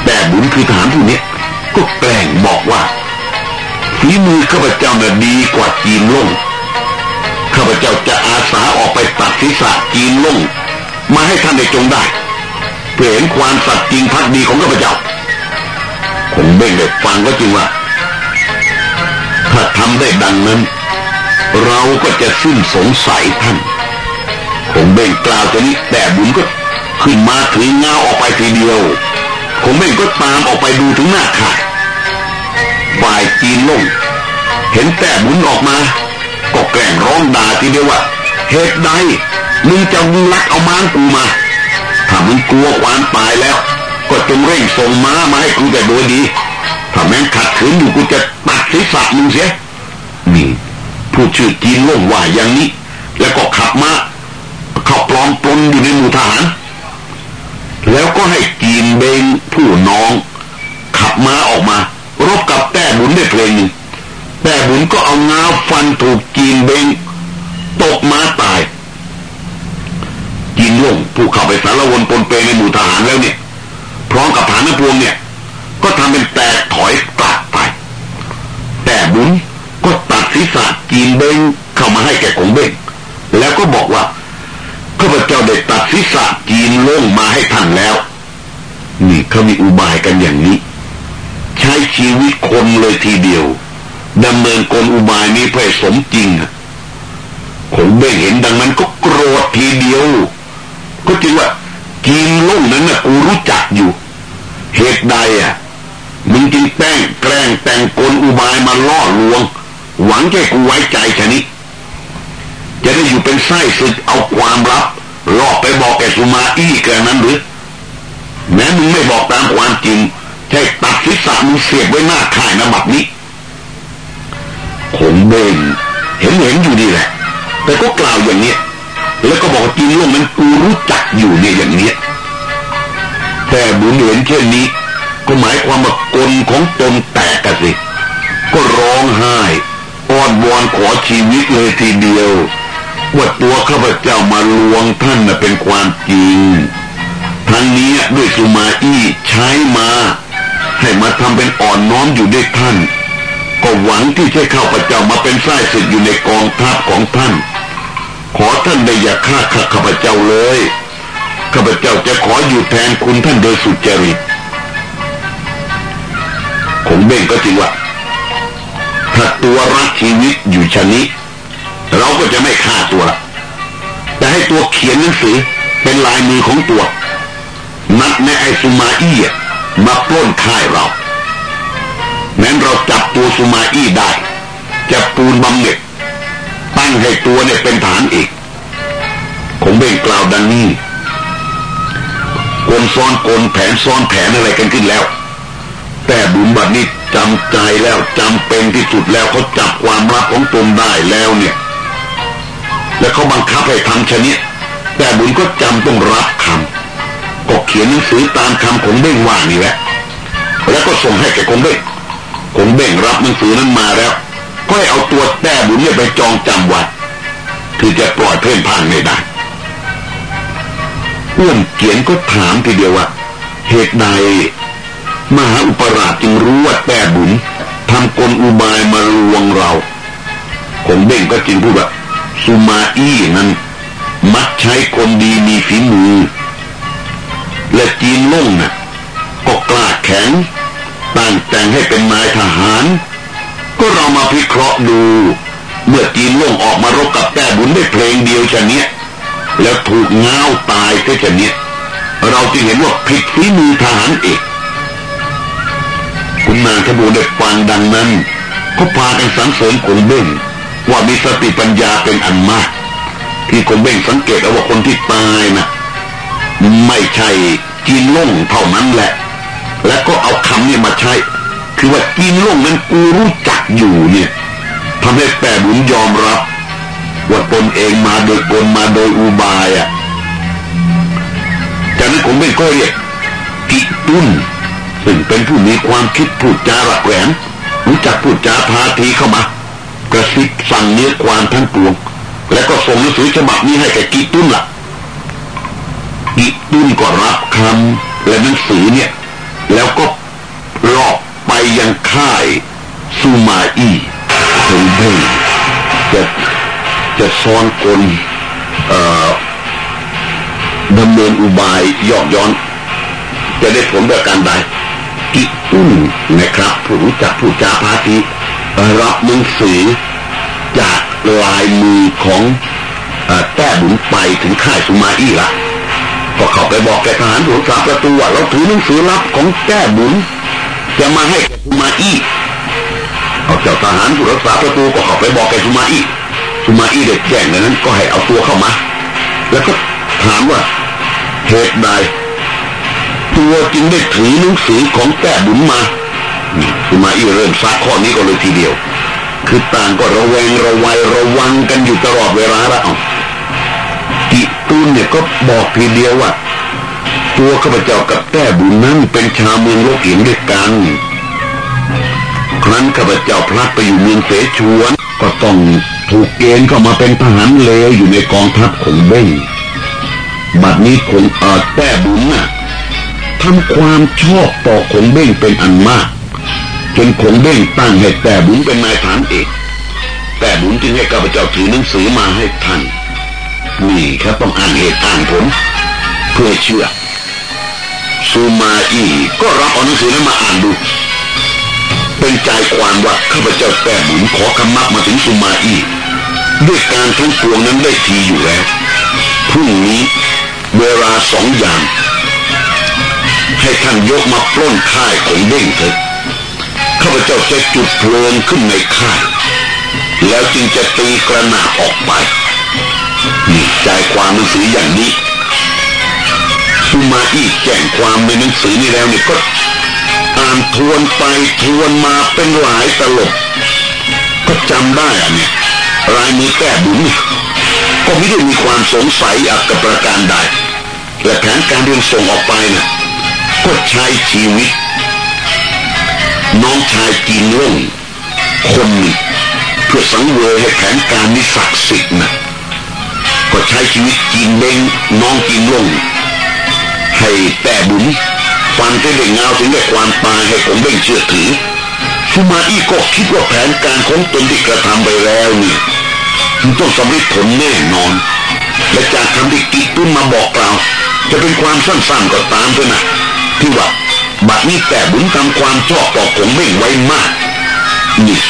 แต่บุญคือฐานผู้นี้ก็แกล้งบอกว่าฝีมือข้าพเจ้าน่ะดีกว่าจีนล่งข้าพเจ้าจะอาสาออกไปตัดศีรษะจีนล่งมาให้ท่านได้จงได้เพื่อเห็นความสัตย์จริงพักดีของข้าพเจ้าคงเบ่งได้ฟังก็จริงว่าถ้าทำได้ดังนั้น เราก็จะสิ้นสงสัยท่าน คงเบ่งกล่าวจะนี้แต่บุญก็ขึ้นมาถือเงาออกไปทีเดียวคงเบ่งก็ตามออกไปดูถึงหน้าข่ายฝ่ายจีนลงเห็นแต่บุญออกมา ก็แกล้งร้องด่าทีเดียวว่าเหตุใดมึงจะมึงลักเอาม้างกูมาถ้ามึงกลัวความตายแล้ว ก็จงเร่งส่งม้ามาให้กูแต่โดยดีถ้าแม่งขัดขืนอยู่กูจะตัดศีรษะมึงเสียนี่ผู้ชื่อจีนล่งว่าอย่างนี้ แล้วก็ขับมา เข้าปลอมปนอยู่ในหมู่ทหาร แล้วก็ให้จีนเบงผู้น้อง ขับม้าออกมา รบกับแต่บุญได้เพลงหนึ่งแต่บุญก็เอางาฟันถูกจีนเบงตกม้าตายจีนล่งผู้เข้าไปสารวนปนเปในหมู่ทหารแล้วเนี่ย พร้อมกับฐานพวงเนี่ย ก็ทำเป็นแตกถอยกลับไป แต่บุญก็ตัดศีรษะจีนเบงเข้ามาให้แก่ของเบงแล้วก็บอกว่า ข้าพเจ้าได้ตัดศีรษะจีนล่งมาให้ท่านแล้ว นี่เขามีอุบายกันอย่างนี้ ใช้ชีวิตคนเลยทีเดียวดำเนินกลอุบายนี้เพื่อสมจริงคงเบ่งเห็นดังนั้นก็โกรธทีเดียว ก็จริงว่าจีนล่งนั้นนะกูรู้จักอยู่ เหตุใดอะมึงจึงแป้งแกล้งแต่งกลอุบายมาล่อลวง หวังแค่กูไว้ใจแค่นี้ จะได้อยู่เป็นไส้ศึกเอาความลับล่อไปบอกแกสุมาอี้แกนั้นหรือแม้มึงไม่บอกตามความจริงใช่ตัดศีรษะมึงเสียบไว้หน้าข่ายนะบัดนี้คงเบนเห็นเห็นอยู่ดีแหละ แต่ก็กล่าวอย่างเนี้ยแล้วก็บอกจีนล่วงนั้นกูรู้จักอยู่เนี่ยอย่างเนี้ยแต่บุญเห็นเช่นนี้ ก็หมายความว่ากลของตนแตกกันสิก็ร้องไห้อ้อนวอนขอชีวิตเลยทีเดียว ว่าตัวข้าพเจ้ามาลวงท่านน่ะเป็นความจริงทั้งนี้ด้วยสุมาอี้ใช้มา ให้มาทำเป็นอ่อนน้อมอยู่ด้วยท่าน ก็หวังที่จะเข้าพเจ้ามาเป็นไส้ศึกอยู่ในกองทัพของท่าน ขอท่านได้อย่าฆ่าข้าพเจ้าเลยข้าพเจ้าจะขออยู่แทนคุณท่านโดยสุจริตคงเบ่งก็จริงว่าถ้าตัวรักชีวิตอยู่ชนิด เราก็จะไม่ฆ่าตัวแต่ให้ตัวเขียนหนังสือเป็นลายมือของตัวนัดในไอซูมาอี้มาปล้นค่ายเราแม้นเราจับตัวซูมาอี้ได้จะปูนบำเหน็จตั้งให้ตัวเนี่ยเป็นฐานอีกคงเบ่งกล่าวดังนี้กลซ้อนกลแผนซ้อนแผนอะไรกันขึ้นแล้ว แต่บุญบัดนี้จำใจแล้วจำเป็นที่สุดแล้วเขาจับความลับของตนได้แล้วเนี่ย แล้วเขาบังคับให้ทำชนิดแต่บุญก็จำต้องรับคำก็เขียนหนังสือตามคำของเบ้งว่านี่แหละ แล้วก็ส่งให้แก่คงเบ้งคงเบ้งรับหนังสือนั้นมาแล้วก็ให้เอาตัวแต่บุญเนี่ยไปจองจำไว้คือจะปล่อยเพ่นพ่านไม่ได้อ้วนเขียนก็ถามทีเดียวว่า เหตุใดมหาอุปราชจึงรู้ว่าแต่บุญทำกลอุบายมาลวงเราคงเบ้งก็จริงพูดว่า สุมาอี้นั้นมักใช้คนดีมีฝีมือ และจีนล่งนะ่ะก็กล้าแข็งตั้งแต่งให้เป็นนายทหาร ก็เรามาพิเคราะห์ดู เมื่อจีนล่งออกมารบกับแต้บุญได้เพลงเดียวชะเนี้ยแล้วถูกเงาวตายก็ชะเนี้ยเราจึงเห็นว่าผิดฝีมือทหารเอกคุณนางขบูได้ฟังดังนั้นก็พากันสังเสริญขงเบ้ง ว่ามีสติปัญญาเป็นอันมาก ที่คงเบ่งสังเกตเอาว่าคนที่ตายนะไม่ใช่จีนล่งเท่านั้นแหละ และก็เอาคำนี้มาใช้ คือว่าจีนล่งนั้นกูรู้จักอยู่เนี่ยทำให้แปรบุญยอมรับ ว่าตนเองมาโดยกลมาโดยอุบายอะจากนั้นผมเป็นก็เรียกกิตุนซึ่งเป็นผู้มีความคิดพูดจาระแหวนรู้จักพูดจาพาทีเข้ามา กระซิบสั่งเนื้อความทั้งปวง และก็ส่งหนังสือฉบับนี้ให้แก่กิตุ้นละ่ะกิตุ้นก็รับคำและหนังสือเนี่ย แล้วก็ลอบไปยังค่ายซูมาอีคงเบ่งจะจะซ้อนกลดำเนินอุบายยอกย้อน จะได้ผลแบบการใดกิอุ้นนะครับ ผู้รู้จักผู้จาพาที รับหนังสือจากลายมือของแต้บุญไปถึงค่ายสุมาอี้ละก็เข้าไปบอกแกทหารหัวสาประตูว่าเราถือหนังสือรับของแก้บุญจะมาให้แกสุมาอี้เอาเจ้าทหารผู้รักษาประตูก็เข้าไปบอกแกสุมาอี้สุมาอี้เด็กแจ้งนั้น ก็ให้เอาตัวเข้ามา แล้วก็ถามว่าเหตุใดตัวจึงได้ถือหนังสือของแก้บุญมา สุมาอี้เริ่มซักข้อนี้ก็เลยทีเดียว คือต่างก็ระแวงระวัยระวังกันอยู่ตลอดเวลาละกิตูนเนี่ยก็บอกทีเดียวว่าตัวข้าพเจ้ากับแก้บุญนั้นเป็นชาวเมืองโลกหินด้วยกันครั้นข้าพเจ้าพลัดไปอยู่เมืองเสฉวน ก็ต้องถูกเกณฑ์เข้ามาเป็นทหารเลวอยู่ในกองทัพของเบ้งบัดนี้คงเอดแต่บุญน่ะทำความชอบต่อคงเบ้งเป็นอันมาก จนคงเบ้งตั้งให้แต่บุญเป็นนายฐานเอกแต่บุญจึงให้ข้าพเจ้าถือหนังสือมาให้ท่านนี่ครับต้องอ่านเหตุอ่านผลเพื่อเชื่อซูมาอีก็รับเอาหนังสือนั้นมาอ่านดู เป็นใจความว่าข้าพเจ้าแต่บุญขอคำมักมาถึงสุมาอีด้วยการทั้งปวงนั้นได้ทีอยู่แล้วพรุ่งนี้เวลาสองยางให้ท่านยกมาปล้นค่ายของเด้งเถิดาพเจ้าจะจุดเพลิงขึ้นในค่ายแล้วจึงจะตีกระหนาออกไปนี่ใจความหนังสืออย่างนี้สุมาอีกแจ้งความในหนังสือนี้แล้วเนี่ยก็อ่านทวนไปทวนมาเป็นหลายตลบก็จำได้อะเนี่ยรายมือแก้บุญก็ไม่ได้มีความสงสัยอักประการใดและแผนการเรียนส่งออกไปนะ่ะก็ใช้ชีวิต น้องชายจีนล่งคนหนึ่งเพื่อสังเวยให้แผนการนี้ศักดิ์สิทธิ์นะก็ใช้ชีวิตจีนเบ้งน้องจีนล่งให้แต่บุญฟันได้เงาถึงได้ความตายให้ผมเบ่งเชื่อถือฟูมาอี้ก็คิดว่าแผนการของตนที่กระทำไปแล้วนี่มันต้องสำเร็จผลแน่นอน และจากคำที่กิตุ้นมาบอกกล่าว จะเป็นความสั้นๆก็ตามเถอะนะที่ว่า บัดนี้แต่บุญทำความชอบต่อผมเบ่งไว้มากนี่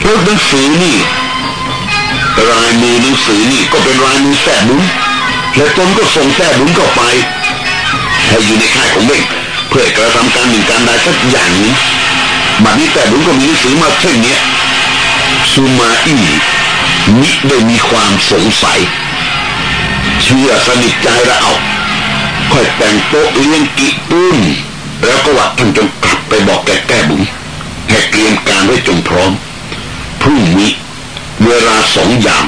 พราะหนังสือนี่ลายมือหนังสือนี่ก็เป็นลายมือแต่บุญและตนก็ส่งแต่บุญเข้าไปให้อยู่ในค่ายของเบ่งเพื่อกระทำการหนึ่งการใดสักอย่างนี้บัดนี้แต่บุญก็มีหนังสือมาเช่นนี้ซูมาอีมิได้มีความสงสัยเชื่อสนิทใจแล้วเอา ค่อยแต่งโต๊ะเลี้ยงกิปุ้นแล้วก็วัดท่านจงกลับไปบอกแกแก้บุญให้เตรียมการไว้จงพร้อมพรุ่งนี้เวลาสองยาม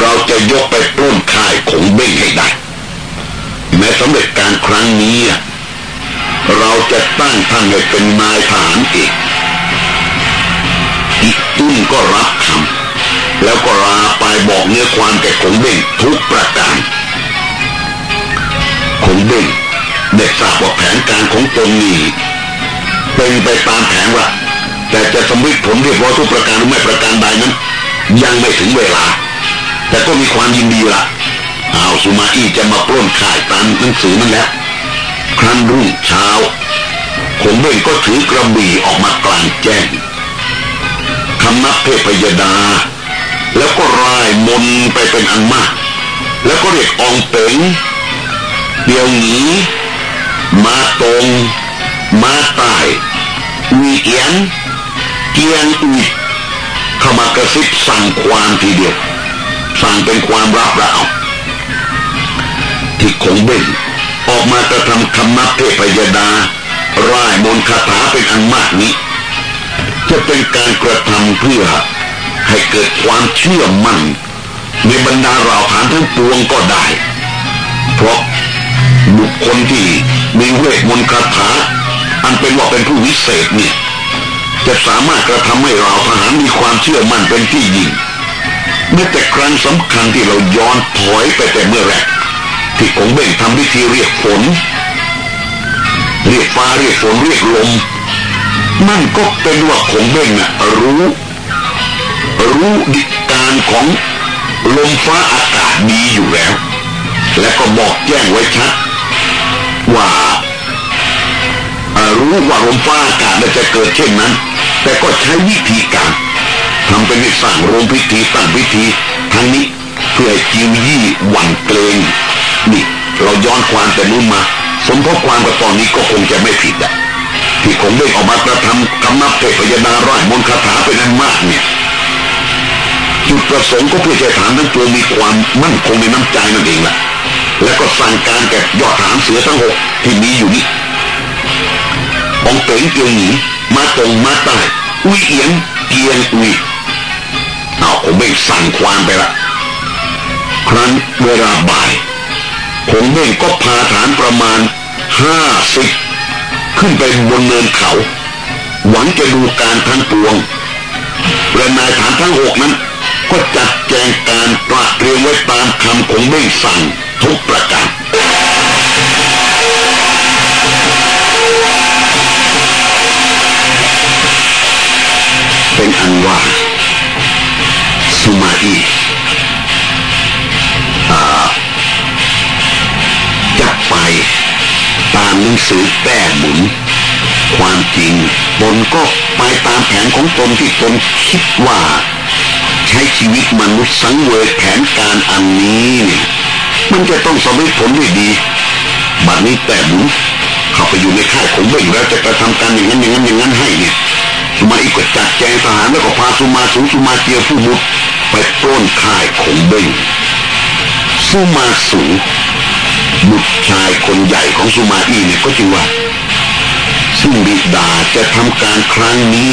เราจะยกไปปล้นค่ายของเบ้งให้ได้ แม้สำเร็จการครั้งนี้ เราจะตั้งท่านให้เป็นนายทหารเอกอีกตุ้นก็รับคำแล้วก็ลาไปบอกเนื้อความแก่ของเบ่งทุกประการ ขงเบ่งได้ทราบว่าแผนการของตนนี้เป็นไปตามแผนว่า แต่จะสำเร็จผลเรียบร้อยทุกประการหรือไม่ประการใดนั้น ยังไม่ถึงเวลา แต่ก็มีความยินดีละเอาสุมาอี้จะมาปล้นข่ายตามหนังสือนั่นแหละครั้นรุ่งเช้าคงเบ่งก็ถือกระบี่ออกมากลางแจ้งคำนับเทพยดา แล้วก็ร่ายมนไปเป็นอันมาก แล้วก็เรียกองเป๋ง เดียวหนีมาตรง มาตายวีเอียนเกียงอุยเข้ามากระซิบสั่งความทีเดียว สั่งเป็นความรับเราที่คงเบ่งออกมากระทำคำนับเทพยดาร่ายมนคาถาเป็นอันมากนี้ จะเป็นการกระทำเพื่อให้เกิดความเชื่อมั่นในบรรดาเราฐานทั้งปวงก็ได้ เพราะ บุคคลที่มีเวทมนต์คาถาอันเป็นว่าเป็นผู้วิเศษเนี่ยจะสามารถกระทำให้เราทหารมีความเชื่อมั่นเป็นที่ยิ่งเมื่แต่ครั้งสำคัญที่เราย้อนถอยไปแต่เมื่อแรกที่องเบ่งทำพิธีเรียกฝน เรียกฟ้าเรียกฝนเรียกลมมันก็เป็นว่าคงเบ้งนะรู้ รู้ดิการของลมฟ้าอากาศดีอยู่แล้ว และก็บอกแจ้งไว้ชัด ว่ารู้ว่าลมฟ้าอากาศจะเกิดเช่นนั้น แต่ก็ใช้วิธีการทำเป็นสร้างโรงพิธีตั้งพิธีทั้งนี้เพื่อจิวยี่หวั่นเกรงนี่เราย้อนความแต่นู้นมา สมทบความกับตอนนี้ก็คงจะไม่ผิดอะที่คงได้ออกมากระทำกำนับเทพยดาร้อยมนคาถาเป็นอันมากเนี่ยจุดประสงค์ก็เพื่อจะถามทั้งตัวมีความมั่นคงในน้ำใจนั่นเองแหละ แล้วก็สั่งการแก่ยอดฐานเสือทั้งหกที่มีอยู่นี่องเป๋งเกียวหนีมาตรงมาใต้อุยเอียงเกียงอุยเอาผมไม่สั่งความไปละครั้นเวลาบ่ายคงเม่งก็พาฐานประมาณห้าสิบขึ้นไปบนเนินเขา หวังจะดูการทั้งปวงและนายฐานทั้งหกนั้น ก็จัดแจงการตระเตรียมไว้ตามคำของเม่งสั่ง ทุกประการเป็นอันว่าสุมาอีจะไปตามหนังสือแป้หมุน ความจริงตนก็ไปตามแผนของตนที่ตนคิดว่า ใช้ชีวิตมนุษย์สังเวยแผนการอันนี้เนี่ย มันจะต้องสำเร็จผลได้ดีบัดนี้แต่หมุนเข้าไปอยู่ในค่ายของเบ่งแล้วจะกระทำการอย่างนั้นอย่างนั้นอย่างนั้นให้เนี่ยสุมาอีกก็จัดแจงทหารแล้วก็พาสุมาสูสุมาเจียผู้มุดไปปล้นค่ายของเบ่งสุมาสูบุตรชายคนใหญ่ของสุมาอีเนี่ยก็จึงว่าซึ่งบิดาจะทำการครั้งนี้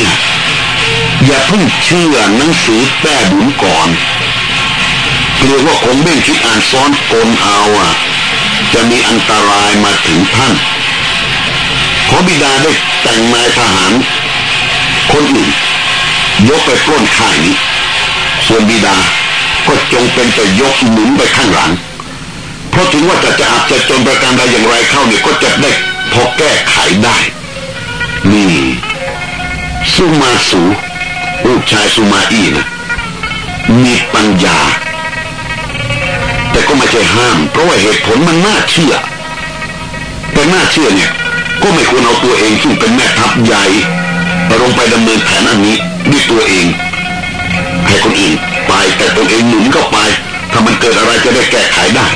อย่าเพิ่งเชื่อหนังสือแป้บุญก่อน เกลียว่าคงเบ่งคิดอ่านซ้อนกลเอาอะ จะมีอันตรายมาถึงท่านขอบิดาได้แต่งนายทหาร คนอื่น ยกไปปล้นข่ายนี้ส่วนบิดาก็จงเป็นแต่ยกหนุนไปข้างหลัง เพราะถึงว่าจะจะอาจจะจนประการใดอย่างไรเข้าเนี่ยก็จะได้พอแก้ไขได้ นี่สุมาสูลูกชายสุมาอีนะมีปัญญา แต่ก็ไม่ใช่ห้าม เพราะว่าเหตุผลมันน่าเชื่อ แต่น่าเชื่อเนี่ย ก็ไม่ควรเอาตัวเองซึ่งเป็นแม่ทัพใหญ่ลงไปดำเนินแผนอันนี้ด้วยตัวเอง ให้คนอื่นไปแต่ตัวเองหนุนเขาไป ถ้ามันเกิดอะไรจะได้แก้ไขได้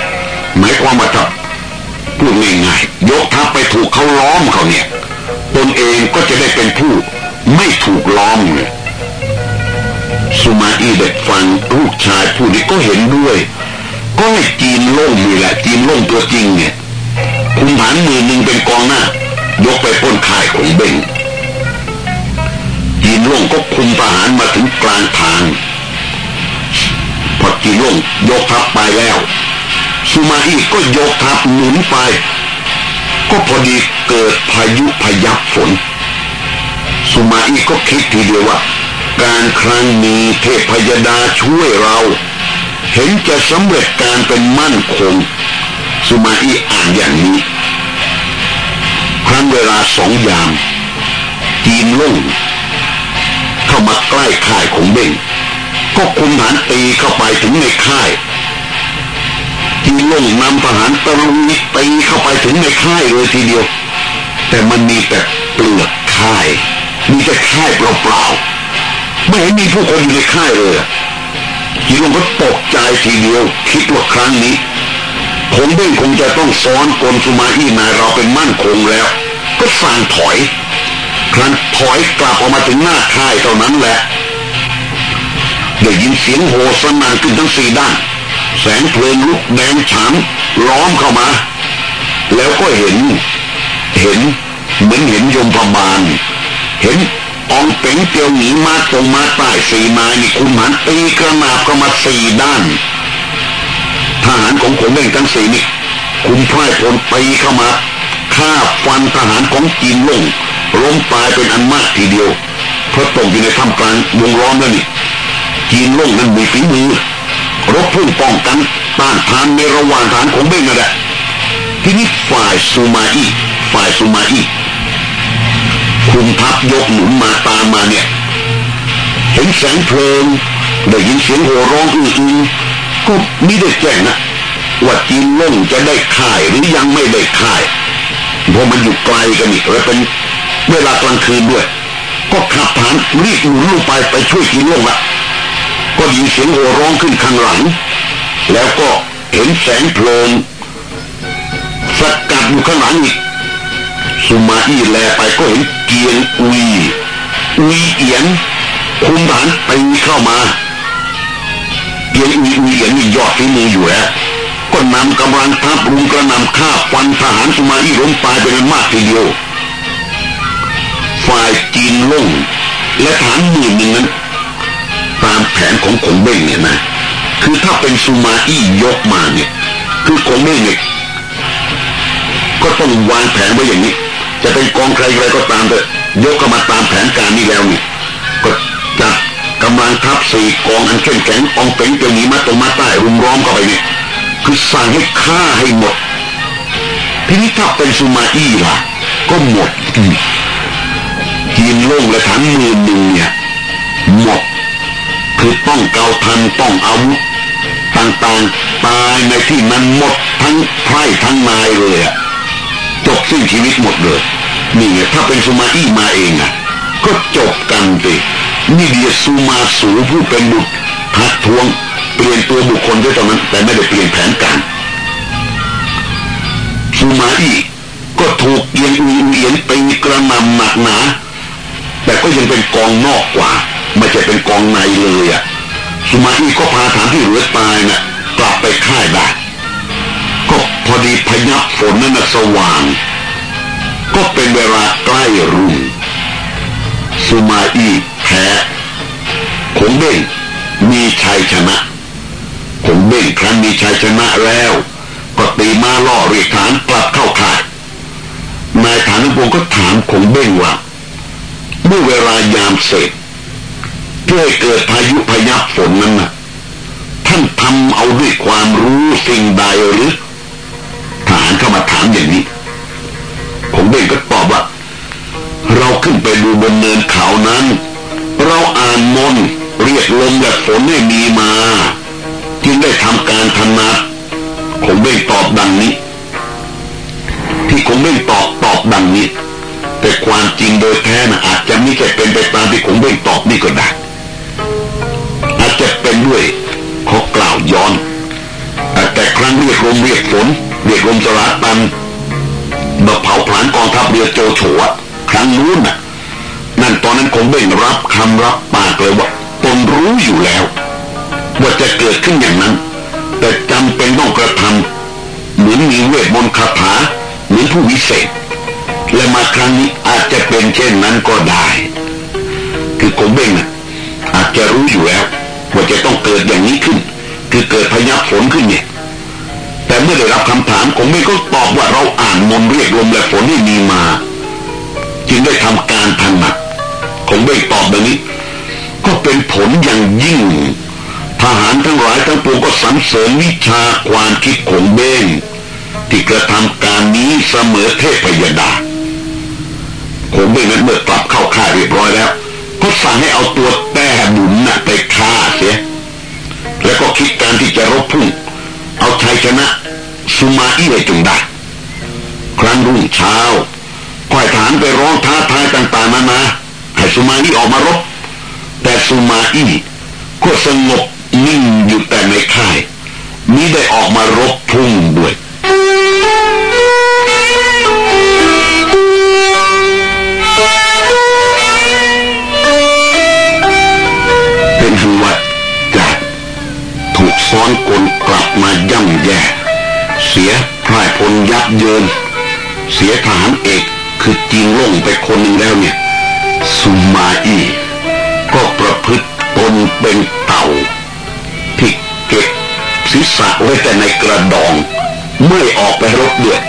หมายความว่าถ้าพูดง่ายๆยกทัพไปถูกเขาล้อมเขาเนี่ย ตนเองก็จะได้เป็นผู้ไม่ถูกล้อมเลยสุมาอีเด็กฟังลูกชายผู้นี้ก็เห็นด้วย ก็ให้จีนโล่งนี่แหละ จีนโล่งตัวจริงเนี่ยคุมผันมือหนึ่งเป็นกองหน้ายกไปป้นค่ายของเบงจีนล่งก็คุมทหารมาถึงกลางทางพอจีนล่งยกทัพไปแล้วสุมาอีก็ยกทัพหนุนไป ก็พอดีเกิดพายุพยับฝนสุมาอีก็คิดทีเดียวว่า การครั้งนี้เทพยดาช่วยเรา เห็นจะสำเร็จการเป็นมั่นคง สุมาอีอ่านอย่างนี้ ครั้งเวลาสองยามจีนล่งเข้ามาใกล้ค่ายของเบ่ง ก็คุมฐานตีเข้าไปถึงในค่ายจีนล่งนำทหารตะลุยตีเข้าไปถึงในค่ายเลยทีเดียว แต่มันมีแต่เปลือกค่าย มีแต่ค่ายเปล่าๆไม่เห็นมีผู้คนอยู่ในค่ายเลย จีนล่งก็ตกใจทีเดียว คิดว่าครั้งนี้คงเบ่งคงจะต้องซ้อนกลสุมาอี้นายเราเป็นมั่นคงแล้ว ก็สั่งถอย ครั้นถอยกลับออกมาถึงหน้าค่ายเท่านั้นแหละได้ยินเสียงโห่สนั่นขึ้นทั้งสี่ด้าน แสงเพลิงลุกแดงฉานล้อมเข้ามา แล้วก็เห็น เห็นเหมือนเห็นยมพบาลเห็น องเป๋งเตียวหนีมาตรงมาใต้สี่นายนี่คุณหมันตีกระนาบเข้ามาสี่ด้าน ทหารของขงเบ่งทั้งสี่นี่คุมพ่ายพลตีเข้ามาฆ่าฟันทหารของจีนลงล้มตายเป็นอันมากทีเดียวเพราะตกอยู่ในท่ามกลางวงล้อมแล้วนี่จีนลงนั้นมีฝีมือรบพุ่งป้องกันต้านทานในระหว่างฐานของเบ้งนั่นแหละทีนี้ฝ่ายซูมาอีฝ่ายซูมาอี คุมทัพยกหนุนมาตามมาเนี่ย เห็นแสงเพลิงได้ยินเสียงโห่ร้องอื่นๆก็มิได้แจ้งนะว่าจีนล่งจะได้ข่ายหรือยังไม่ได้ข่ายเพราะมันอยู่ไกลกันอีกและเป็นเวลากลางคืนด้วย ก็ขับผ่านรีบหนุนลงไปไปช่วยจีนล่งละก็ยินเสียงโห่ร้องขึ้นข้างหลัง แล้วก็เห็นแสงเพลิงสกัดอยู่ข้างหลังอีก สุมาอี้แลไปก็เห็นเกียงอุยอุยเอียนคุมฐานไปเข้ามาเกียงอุยอุยเอียนมียอดฝีมืออยู่แล้วก็นำกำลังทัพรุมกระนำฆ่าฟันทหารสุมาอี้ล้มตายเป็นมากทีเดียวฝ่ายจีนล่งและฐานหมื่นหนึ่งนั้นตามแผนของขงเบ้งเนี่ยนะ คือถ้าเป็นสุมาอี้ยกมาเนี่ย คือขงเบ้งเนี่ยก็ต้องวางแผนไว้อย่างนี้ จะเป็นกองใครใครก็ตามเถอะยกเข้ามาตามแผนการนี้แล้วนี่ก็จัดกำลังทัพสี่กองอันเข้มแข็งกองเป็นจะมีมาตรงมาใต้รุมร้อมเข้าไปนี่คือสั่งให้ฆ่าให้หมดทีนี้ถ้าเป็นสุมาอี้ล่ะ ก็หมดจีนล่งและฐานมือหนึ่งเนี่ยหมดคือต้องเกาทันต้องอาวุธต่างๆตายในที่นั้นหมดทั้งไพร่ทั้งนายเลยอะ จบสิ้นชีวิตหมดเลยนี่ไงถ้าเป็นสุมาอี้มาเองอะก็จบกันสินี่เดียสุมาสูผู้เป็นบุตรทักทวง เปลี่ยนตัวบุคคลด้วยตอนนั้น แต่ไม่ได้เปลี่ยนแผนการสุมาอี้ก็ถูกเอียงอุยเอียนตีกระนำหนักหนา แต่ก็ยังเป็นกองนอกกว่า ไม่ใช่เป็นกองในเลยอะสุมาอี้ก็พาฐานที่เหลือตายนะ่ะกลับไปค่ายได้ พอดีพยับฝนนั้นสว่าง ก็เป็นเวลาใกล้รุ่งสุมาอีแพ้คงเบ้งมีชัยชนะคงเบ้งครั้นมีชัยชนะแล้ว ก็ตีมาล่อเรียกฐานกลับเข้าค่ายนายฐานุพงก็ถามคงเบ้งว่าเมื่อเวลายามเสร็จเพื่อเกิดพายุพายับฝนนั้นนะท่านทำเอาด้วยความรู้สิ่งใดหรือ เข้ามาถามอย่างนี้ ผมเบ่งก็ตอบว่า เราขึ้นไปดูบนเนินเขานั้น เราอ่านมนเรียกลมและฝนให้มีมา จึงได้ทำการทำนัดผมเบ่งตอบดังนี้ ที่ผมเบ่งตอบตอบดังนี้ แต่ความจริงโดยแท้นะอาจจะไม่ใช่เป็นไปตามที่ผมเบ่งตอบนี่ก็ได้อาจจะเป็นด้วยเขากล่าวย้อนแต่ครั้งเรียกลมเรียกฝน เรียกลมสลาตันมาเผาผลาญกองทัพเรือโจโฉครั้งนู้นน่ะ นั่นตอนนั้นคงเบ่งรับคำรับปากเลยว่าตนรู้อยู่แล้ว ว่าจะเกิดขึ้นอย่างนั้น แต่จำเป็นต้องกระทำเหมือนมีเวทมนต์คาถาเหมือนผู้วิเศษ และมาครั้งนี้อาจจะเป็นเช่นนั้นก็ได้ คือคงเบ่งน่ะอาจจะรู้อยู่แล้ว ว่าจะต้องเกิดอย่างนี้ขึ้น คือเกิดพยาฝนขึ้นเนี่ย แต่เมื่อได้รับคำถามคงไม่ก็ตอบว่าเราอ่านมนเรียกลมและฝนที่มีมา จึงได้ทำการถนัดคงไม่ตอบแบบนี้ ก็เป็นผลอย่างยิ่ง ทหารทั้งหลายทั้งปวงก็สรรเสริญวิชาความคิดของเบงที่กระทำการนี้เสมอเทพยดาคงเบงนั้นเมื่อกลับเข้าค่ายเรียบร้อยแล้ว ก็สั่งให้เอาตัวแต่บุญน่ะไปฆ่าเสียแล้วก็คิดการที่จะรบพุ่ง เอาชัยชนะสุมาอี้ให้จงได้ ครั้งรุ่งเช้าก่อยฐานไปร้องท้าทายต่างๆนานาให้สุมาอี้ออกมารบ แต่สุมาอี้ก็สงบนิ่งอยู่แต่ในค่ายมิได้ออกมารบพุ่งด้วยซ้อนกลกลับ มาย่ำแย่ เสียพร่ายพลยับเยิน เสียทหารเอกคือจีนล่งไปคนหนึ่งแล้วเนี่ยสุมาอีก็ประพฤติตนเป็นเต่าที่เก็บศีรษะไว้แต่ในกระดอง ไม่ออกไปรบด้วย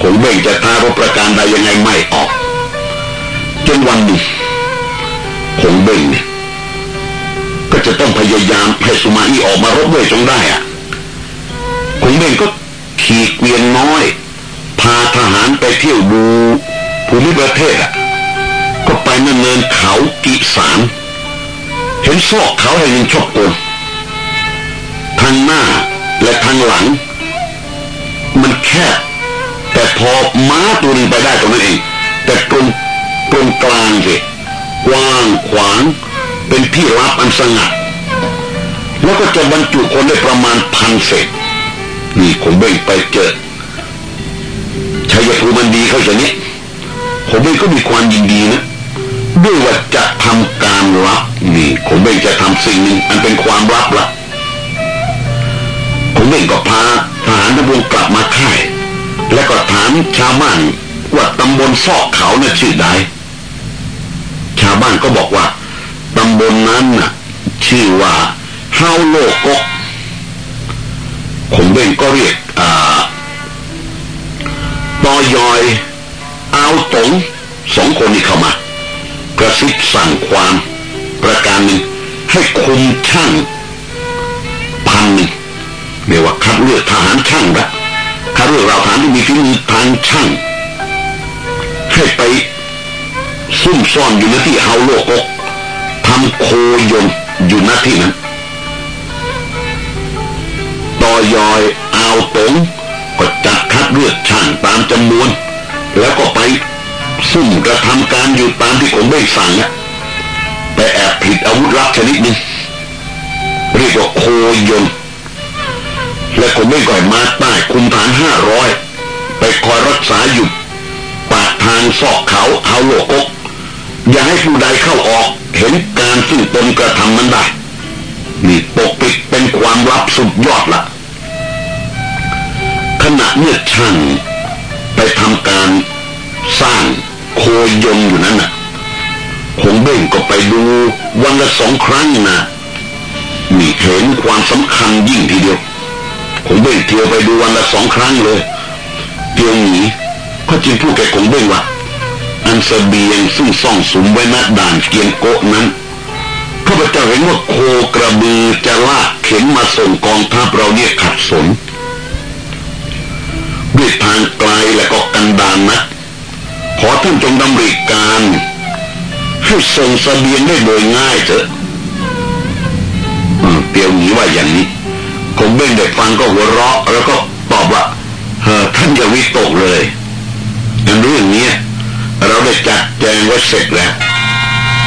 คงเบ่งจะทารบประการใดยังไงไม่ออก จนวันหนึ่งคงเบ่งเนี่ยก็จะต้องพยายามให้สุมาอีออกมารบด้วยจงได้อะ ขุนเบงก็ขี่เกวียนน้อย พาทหารไปเที่ยวดูภูมิประเทศอะนั่นเนินเขากิสานเห็นซอกเขาแห่งหนึ่งชอบกลทางหน้าและทางหลัง มันแคบแต่พอม้าตัวนึงไปได้ตรงนั้นเอง แต่ตรงตรงกลางสิกว้างขวางเป็นที่รับอันสงัดแล้วก็จะบรรจุคนได้ประมาณพันเศษ นี่ผมเบ่งไปเจอชัยภูมิมันดีเขาจะนี้ผมเบ่งก็มีความยินดีนะด้วยว่าจะทำการรับนี่ผมเบ่งจะทำสิ่งหนึ่งอันเป็นความลับละผมเบ่งก็พาทหารทบวงกลับมาค่ายแล้วก็ถามชาวบ้านว่าตำบลซอกเขาน่ะชื่อใดชาวบ้านก็บอกว่าตำบลนนั้นน่ะ ชื่อว่าเฮาโลกก ผมเบ่งก็เรียกอ่าตอยอยเอาตงสองคนนี้เข้ามากระซิบสั่งความประการหนึ่งให้คุมช่างพันหนึ่งเรียกว่าคัดเลือกทหารช่างละคัดเลือกเราทหารที่มีฝีมือทางช่างให้ไปซุ่มซ่อนอยู่ในที่เฮาโลกกทำโคยนอยู่ณที่นั้น ต่อยอยเอาตงก็จัดคัดเลือกช่างตามจำนวน แล้วก็ไปซุ่มกระทำการอยู่ตามที่ผมได้สั่งอะไปแอบผิดอาวุธลับชนิดหนึ่งเรียกว่าโคยนและผมไม่ก่อยมาใต้คุมฐานห้าร้อยไปคอยรักษาอยู่ปากทางซอกเขาเฮาโลกกอย่าให้ผู้ใดเข้าออกเห็นการซึ่งตนกระทำนั้นได้นี่ปกปิดเป็นความลับสุดยอดล่ะ ขณะเมื่อช่างไปทำการสร้างโคยนอยู่นั้นน่ะคงเบ่งก็ไปดูวันละสองครั้งนะมีเห็นความสำคัญยิ่งทีเดียวคงเบ่งเที่ยวไปดูวันละสองครั้งเลยเพียงนี้ก็จึงพูดแกคงเบ่งว่าอันเสบียงซึ่งซ่องสุมไว้ณด่านเกียงโกะนั้นข้าพเจ้าเห็นว่าโคกระบือจะลากเข็นมาส่งกองทัพเราเนี่ยขัดสน ทางไกลและก็กันดานนะขอท่านจงดำริการให้ส่งสเสบียงได้โดยง่ายเถอะเตียวหนีว่าอย่างนี้ผมเบ่งเด็กฟังก็หัวเราะ แล้วก็ตอบว่าเออท่านอย่าวิตกเลยอันเรื่องนี้เราได้จัดแจงไว้เสร็จแล้ว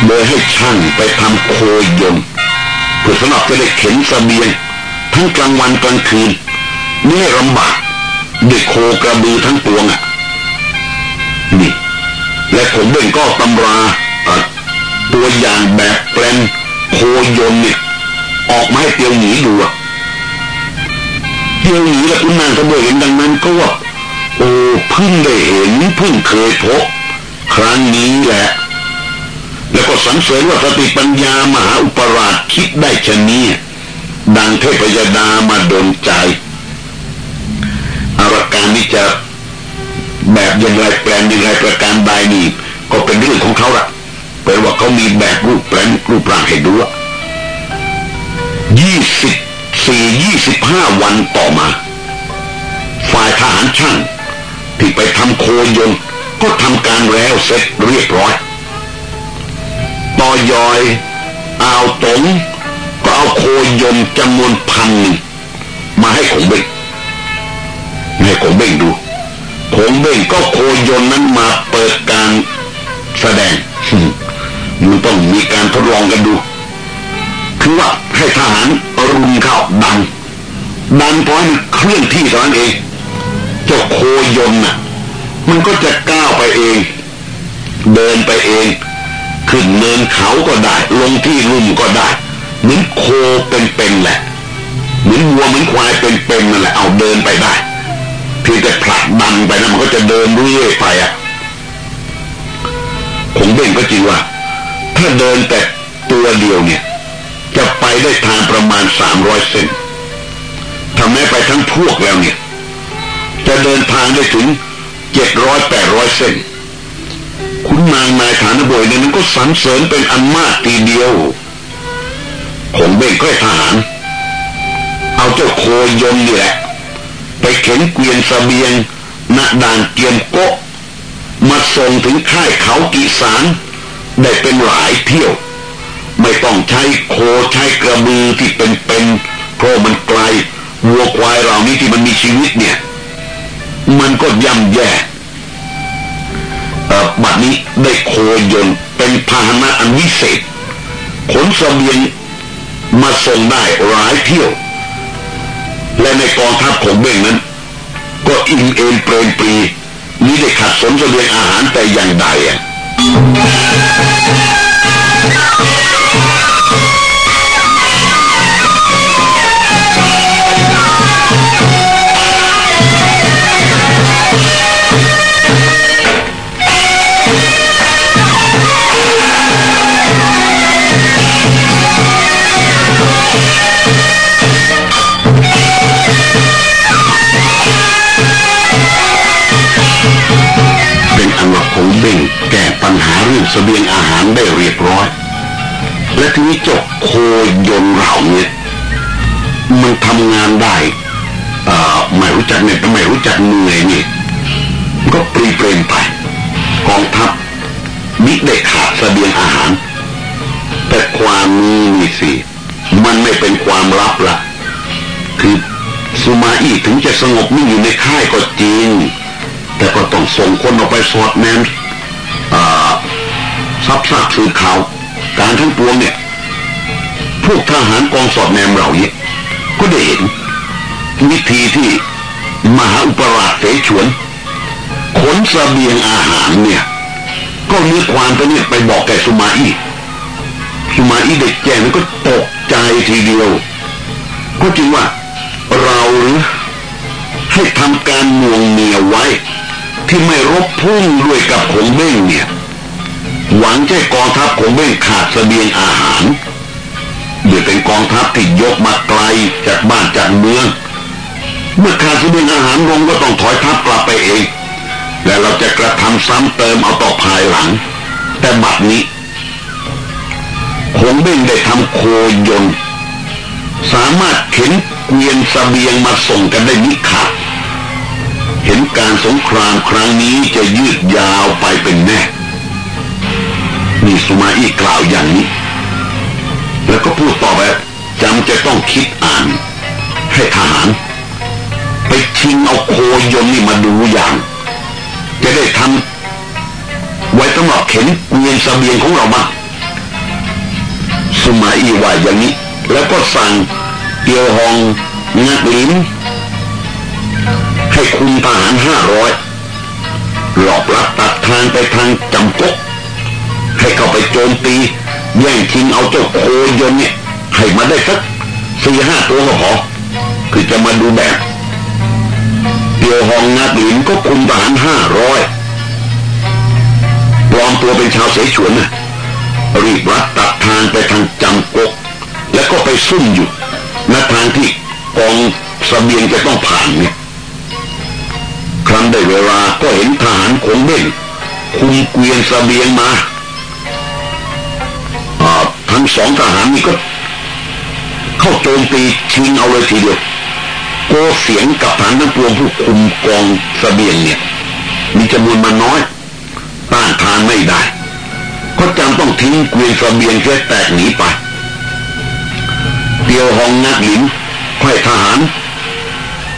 โดยให้ช่างไปทำโคยนเพื่อสำหรับจะได้เข็นสเสบียง ทั้งกลางวันกลางคืนนี่ลำบาก ด้วยโคกระบือทั้งปวงอะ นี่ และผมเบ่งก็ตำราตัวอย่างแบบแปลนโคยนเนี่ย ออกมาให้เตียวหนีดูอะเตียวหนีและคุณนางตะเบยเห็นดังนั้นก็ว่าโอ้เพิ่งได้เห็นเพิ่งเคยพบครั้งนี้แหละ แล้วก็สรรเสริญว่าสติปัญญามหาอุปราชคิดได้ชนี้ดังเทพยดามาดนใจ การนี้จะแบบอย่างไรแปลนอย่างไรประการใดนี่ก็เป็นเรื่องของเขาละแปลว่าเขามีแบบรูปแปลนรูปร่างให้ดูอะยี่สิบสี่ยี่สิบห้าวันต่อมา ฝ่ายทหารช่างที่ไปทำโคยนก็ทำการแล้วเสร็จเรียบร้อย ต่อยอยเอาตงก็เอาโคยนจำนวนพันมาให้ขงเบ่ งให้ขงเบ่งดูขงเบ่งก็โคยนนั้นมาเปิดการแสดงมันต้องมีการทดลองกันดู คือว่าให้ทหารรุมเข้าดันดันพอให้เคลื่อนที่เท่านั้นเองเจ้าโคยนน่ะ มันก็จะก้าวไปเอง เดินไปเอง ขึ้นเนินเขาก็ได้ ลงที่ลุ่มก็ได้เหมือนโคเป็นๆแหละเหมือนวัวเหมือนควายเป็นๆนั่นแหละเอาเดินไปได้ พียงแต่ผลักดันไปนะมันก็จะเดินเรื่อยไปอะผมเบ่งก็จริงว่า ถ้าเดินแต่ตัวเดียวเนี่ย จะไปได้ทางประมาณสามร้อยเซนถ้าแม้ไปทั้งพวกแล้วเนี่ย จะเดินทางได้ถึงเจ็ดร้อยแปดร้อยเซนคุณนางนายฐานบวยเนี่ยนั้นก็สรรเสริญเป็นอันมากทีเดียวผมเบ่งก็ทหาร เอาเจ้าโคยนนี่แหละ ไปเข็นเกวียนสเสบียงณด่านเกียมโกะมาส่งถึงค่ายเขากิสารได้เป็นหลายเที่ยว ไม่ต้องใช้โคใช้กระบือที่เป็นเป็นเพราะมันไกลวัวควายเหล่านี้ที่มันมีชีวิตเนี่ย มันก็ย่ำแย่บัดนี้ได้โคยนเป็นพาหนะอันวิเศษขนสเสบียงมาส่งได้หลายเที่ยว และในกองทัพของเบ่งนั้น ก็อิ่มเอมเปรมปรีมิได้ขัดสนเสบียงอาหารแต่อย่างใดอะ เบ่งแก้ปัญหาเรื่องสเสบียงอาหารได้เรียบร้อย และทีนี้เจ้าโคยนเราเนี่ยมันทำงานได้ไม่รู้จักเนี่ยไม่รู้จักเหนื่อยนี่ก็ปรีเปรมไปกองทัพมิได้ขาดสเสบียงอาหาร แต่ความนี้นี่สิมันไม่เป็นความลับละคือสุมาอีถึงจะสงบนิ่งอยู่ในค่ายก็จริง แต่ก็ต้องส่งคนออกไปสอดแนม ซับซักสืบข่าว การทั้งปวงเนี่ย พวกทหารกองสอดแนมเราเนี่ย ก็ได้เห็น วิธีที่มหาอุปราชเสฉวนขนสเสบียงอาหารเนี่ย ก็มีความตัวนี้ไปบอกแกสุมาอีสุมาอีเด็กแก่นั้นก็ตกใจทีเดียว ก็จริงว่าเราหรือให้ทำการน่วงเมียไว้ ที่ไม่รบพุ่งด้วยกับขงเบ้งเนี่ย หวังใช้กองทัพของเบ้งขาดสเสบียงอาหารเดี๋ยวเป็นกองทัพที่ยกมาไกลจากบ้านจากเมือง เมื่อขาดสเสบียงอาหารลงก็ต้องถอยทัพกลับไปเอง และเราจะกระทำซ้ำเติมเอาต่อภายหลัง แต่บัดนี้คงเบ้งได้ทำโคยนสามารถเข็นเกวียนสเสบียงมาส่งกันได้นิขาดเห็นการสงครามครั้งนี้จะยืดยาวไปเป็นแน่ นี่สุมาอีกล่าวอย่างนี้ แล้วก็พูดต่อไปจำจะต้องคิดอ่าน ให้ทหาร ไปชิงเอาโคยนนี่มาดูอย่าง จะได้ทำไว้สำหรับเข็นเงียนสเบียงของเราบ้างสุมาอีว่าอย่างนี้ แล้วก็สั่งเตียวหองงักลิ้นให้คุมทหารห้าร้อยหลอกลับตัดทางไปทางจำกก ให้เข้าไปโจมตีแย่งชิงเอาเจ้าโคยนเนี่ยให้มาได้สักสี่ห้าตัวก็พอคือจะมาดูแบบเดียวหองนาดินก็คุมทหารห้าร้อยปลอมตัวเป็นชาวเสฉวนนะรีบรัดตัดทางไปทางจำกก แล้วก็ไปซุ่มอยู่ณทางที่กองสเสบียงจะต้องผ่านเนี่ยครั้นได้เวลาก็เห็นทหารขงเบ้งคุมเกวียนสเสบียงมา ทั้งสองทหารนี่ก็ เข้าโจมตีชิงเอาเลยทีเดียวโกเสียงกับฐานทั้งปวงผู้คุมกองสเสบียงเนี่ย มีจำนวนมันน้อยต้านทานไม่ได้ก็จำต้องทิ้งเกวียนสเสบียงแค่แตกหนีไปเตียวหองนักหลินค่อยทหาร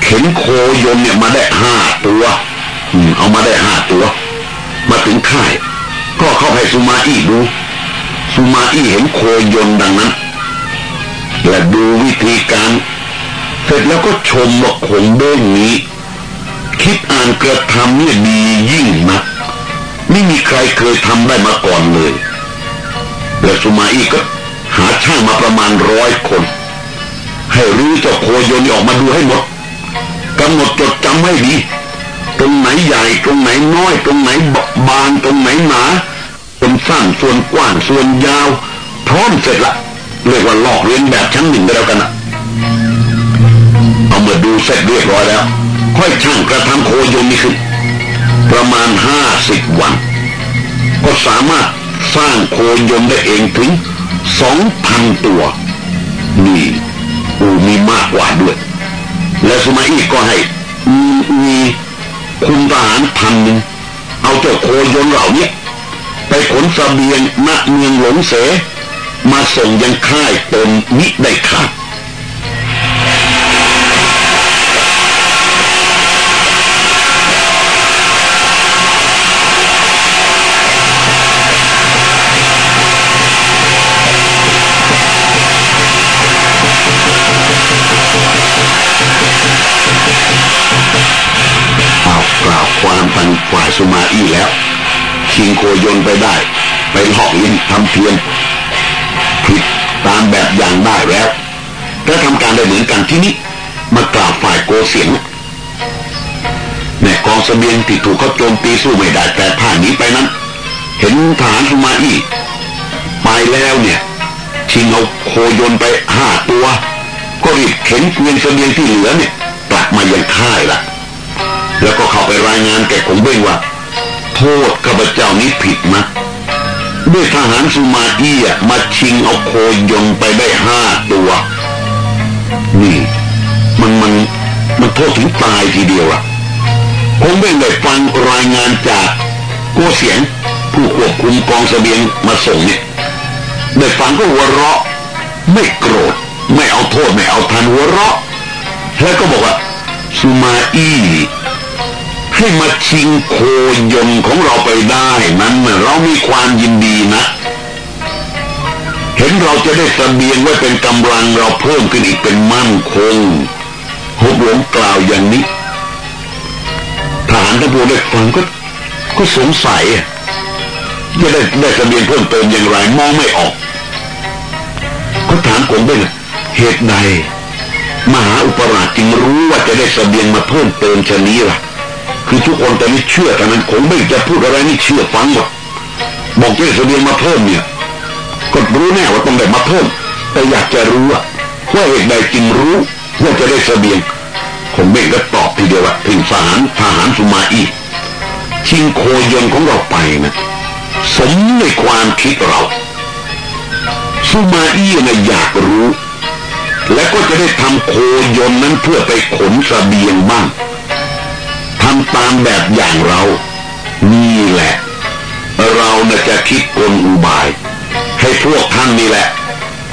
เข็นโคยนเนี่ยมาได้ห้าตัวเอามาได้ห้าตัว มาถึงค่าย ก็เข้าให้สุมาอี้ดู สุมาอี้เห็นโคยนดังนั้น และดูวิธีการ เสร็จแล้วก็ชมว่าขงเบ้งนี้ คิดอ่านกระทำเนี่ยดียิ่งนะไม่มีใครเคยทำได้มาก่อนเลย และสุมาอี้ก็หาช่างมาประมาณร้อยคน ให้รู้เจ้าโคยนออกมาดูให้หมดกำหนดจดจำให้ดี ตรงไหนใหญ่ ตรงไหนน้อย ตรงไหนบางตรงไหนหนา วนสั้นส่วนกว้างส่วนยาว พร้อมเสร็จละเรียกว่าหลอกเรียนแบบชั้นหนึ่งไปแล้วกันอะเอามาดูเสร็จเรียบร้อยแล้ว ค่อยช่างกระทำโคโยนนี่ขึ้นประมาณห้าสิบวัน ก็สามารถสร้างโคยนได้เองถึงสองพันตัวนี่อูมีมากกว่าด้วย และสมัยอีกก็ให้มีคุมทหารพันหนึ่งเอาเจ้าโคยนเหล่านี้ ไปขนสเสบียงณเมืองหลงเส มาส่งยังค่ายตนมิได้ขาดความทางฝ่ายสุมาอี้แล้ว ชิงโคยนไปได้ ไปหลอกลิ้นทำเพียงผิดตามแบบอย่างได้แล้วและทำการได้เหมือนกันที่นี้มากล่าวฝ่ายโกเสียงแม่กองสเสบียงที่ถูกเขาโจมตีสู้ไม่ได้แต่ผ่านนี้ไปนั้น เห็นทหารสุมาอี้ไปแล้วเนี่ยชิงเอาโคยนไปห้าตัว ก็รีบเข็นเงินเสบียงที่เหลือเนี่ยกลับมายังค่ายละแล้วก็เข้าไปรายงานแก่คงเบ้งว่า โทษข้าพเจ้านี้ผิดนะด้วยทหารสุมาอี้มาชิงเอาโคยนไปได้ห้าตัว นี่ มันมันมันโทษถึงตายทีเดียวอะคงเบ้งได้ฟังรายงานจากโกเสียง ผู้ควบคุมกองสเสบียงมาส่งเนี่ยได้ฟังก็หัวเราะ ไม่โกรธ ไม่เอาโทษไม่เอาทันหัวเราะ แล้วก็บอกว่าสุมาอี้ ให้มาชิงโคยนของเราไปได้นั้นเรามีความยินดีนะ เห็นเราจะได้สเบียงไว้เป็นกำลังเราเพิ่มขึ้นอีกเป็นมั่นคงฮบหลวงกล่าวอย่างนี้ทหารทั้งปวงได้ฟังก็ก็สงสัยจะได้ได้สเบียงเพิ่มเติมอย่างไรมองไม่ออกก็ถามผมด้วยเหตุใดมหาอุปราชจึงรู้ว่าจะได้สเสบียงมาเพิ่มเติมชนี้ล่ะ คือทุกคนแต่ไม่เชื่อแต่นั้นผมไม่จะพูดอะไรนี่เชื่อฟังหมดบอกจะเสบียงมาเพิ่มเนี่ยก็รู้แน่ว่าต้องได้มาเพิ่ม แต่อยากจะรู้ว่าเหตุใดจริงรู้ว่าจะได้เสบียงผมเบ่งก็ตอบทีเดียวว่าถึงทหารทหารสุมาอีชิงโคยนของเราไปนะสมในความคิดเราสุมาอีนะอยากรู้ และก็จะได้ทำโคยนนั้นเพื่อไปขนสเสบียงบ้าง ทำตามแบบอย่างเรา นี่แหละ เราน่ะจะคิดกลอุบาย ให้พวกท่านนี่แหละ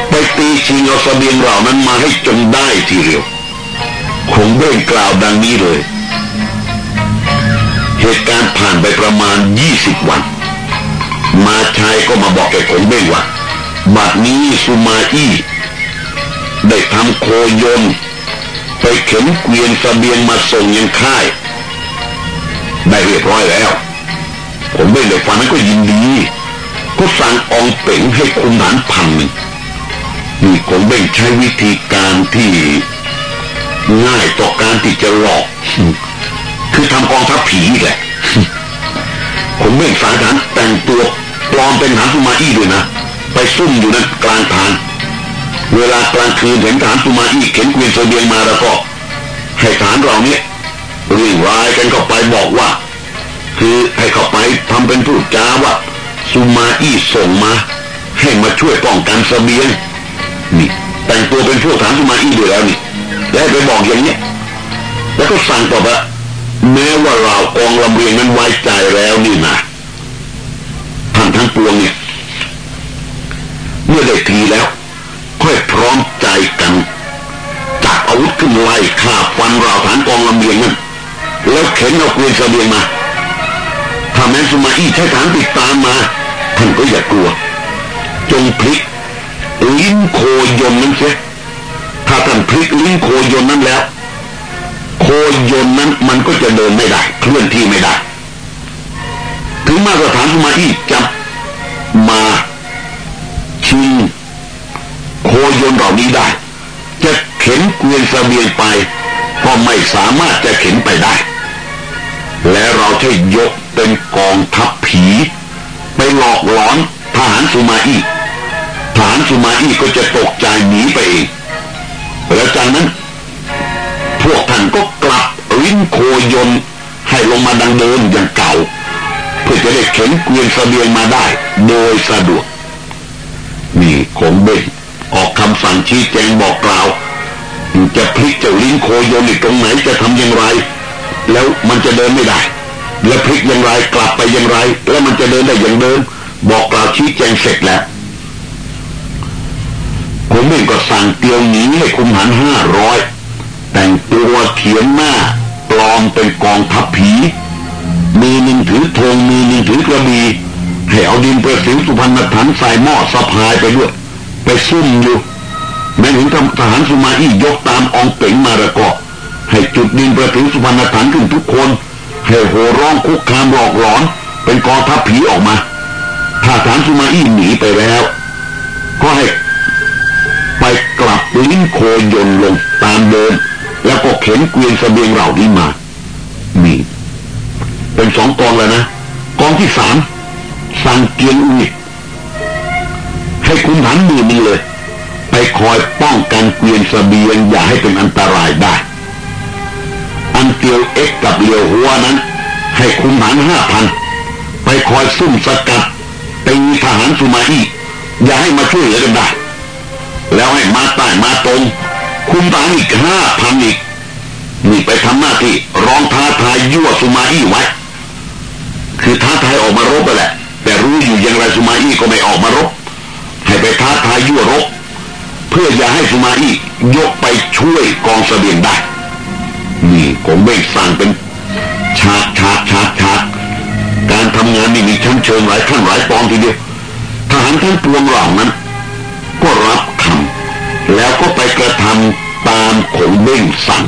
ไปตีชิงเอาสเสบียงเรานั้นมาให้จนได้ทีเดียวคงเบ่งกล่าวดังนี้เลย เหตุการณ์ผ่านไปประมาณยี่สิบวัน มาชายก็มาบอกแกคงเบ่งว่าบัดนี้สุมาอี้ได้ทำโคยนไปเข็นเกวียนสเสบียงมาส่งยังค่าย ได้เรียบร้อยแล้ว ผมไม่ได้ฟังนั้นก็ยินดี ก็สั่งองเป๋งให้คุมฐานพันหนึ่งนี่ผมเบ่งใช้วิธีการที่ง่ายต่อการที่จะหลอก คือทำกองทัพผีแหละผมเบ่งสายฐานแต่งตัวปลอมเป็นฐานสุมาอี้ด้วยนะ ไปซุ่มอยู่นั้นกลางทาง เวลากลางคืนเห็นฐานสุมาอี้เข็นเกวียนเสบียงมาแล้วก็ให้ฐานเราเนี้ย รีวายกันเข้าไปบอกว่า คือให้เข้าไปทำเป็นผู้จ้าว่าสุมาอี้ส่งมา ให้มาช่วยป้องกันสเสบียงนี่แต่งตัวเป็นผู้ฐานสุมาอี้ด้วยแล้วนี่แล้วไปบอกอย่างนี้แล้วก็สั่งต่อว่าแม้ว่าเรากองลำเรียงนั้นไว้ใจแล้วนี่นะท่านทั้งปวงเนี่ย เมื่อได้ทีแล้ว ค่อยพร้อมใจกันจับอาวุธขึ้นไล่ฆ่าฟันเราฐานกองลำเลียงนั้น แล้วเข็นเอาเกวียนเสบียงมาถ้าแม้สมาอี้ใช้ฐานติดตามมาท่านก็อย่ากลัว จงพลิกลิ้นโคยนนั้นเสียถ้าท่านพลิกลิ้นโคยนนั้นแล้ว โคยนนั้นมันก็จะเดินไม่ได้ เคลื่อนที่ไม่ได้ ถึงมาตรฐานสมาอี้จะมาชิงโคยนเหล่านี้ได้ จะเข็นเกวียนเสบียงไป ก็ไม่สามารถจะเข็นไปได้ และเราจะยกเป็นกองทัพผี ไปหลอกหลอนทหารสุมาอีทหารสุมาอีก็จะตกใจหนีไปเองแล้วจากนั้น พวกท่านก็กลับลิ้นโคยนให้ลงมาดังเดิมอย่างเก่า เพื่อจะได้เข็นเกวียนเสบียงมาได้ โดยสะดวกนี่คงเบ่งออกคำสั่งชี้แจงบอกกล่าว จะพลิกเจ้าลิ้นโคยนอีกตรงไหนจะทำอย่างไร แล้วมันจะเดินไม่ได้ แล้วพลิกย่างไรกลับไปย่างไรแล้วมันจะเดินได้อย่างเดิมบอกกล่าวชี้แจงเสร็จแล้วผมเองก็สั่งเตียวหนีให้คุมหันห้าร้อยแต่งตัวเขียนหน้าปลอมเป็นกองทัพผี มีหนึ่งถือธงมีหนึ่งถือกระบี่ให้เอาดินประสิวสุพรรณฐานใส่หม้อสะพายไปด้วย ไปซุ่มอยู่แม้ถึงทหารสุมาอี้ยกตามองเป๋งมาแล้วก็ ให้จุดดินประสิสุพรรณฐานขึ้นทุกคน ให้โหร้องคุกคามหลอกหลอน เป็นกองทัพผีออกมา ถ้าทหารสุมาอี้หนีไปแล้ว ก็ให้ไปกลับลิ้นโคยนลงตามเดิม แล้วก็เข็นเกวียนเสบียงเหล่านี้มามีเป็นสองกองแล้วนะ กองที่สามสั่งเกียงอุยให้คุณหันมือนี้เลย ไปคอยป้องกันเกวียนเสบียงอย่าให้เป็นอันตรายได้ อันเตียวเอ็กกับเลียวหัวนั้น ให้คุณหันห้าพันไปคอยซุ่มสกัดตีทหารสุมาอี้อย่าให้มาช่วยเหลือกันได้ แล้วให้มาใต้มาตรงคุมทหารอีกห้าพันอีกนี่ไปทำหน้าที่ร้องท้าทายยั่วสุมาอี้ไว้ คือท้าทายออกมารบไปแหละ แต่รู้อยู่อย่างไรสุมาอี้ก็ไม่ออกมารบ ให้ไปท้าทายยั่วรบ เพื่ออย่าให้สุมาอี้ยกไปช่วยกองเสบียงได้ ผมเบ่งสั่งเป็นฉากฉากฉากฉากการทำงานนี่มีชั้นเชิงหลายขั้นหลายปองทีเดียวทหารทั้งปวงเหล่านั้น ก็รับคำแล้วก็ไปกระทำตามของเบ่งสั่ง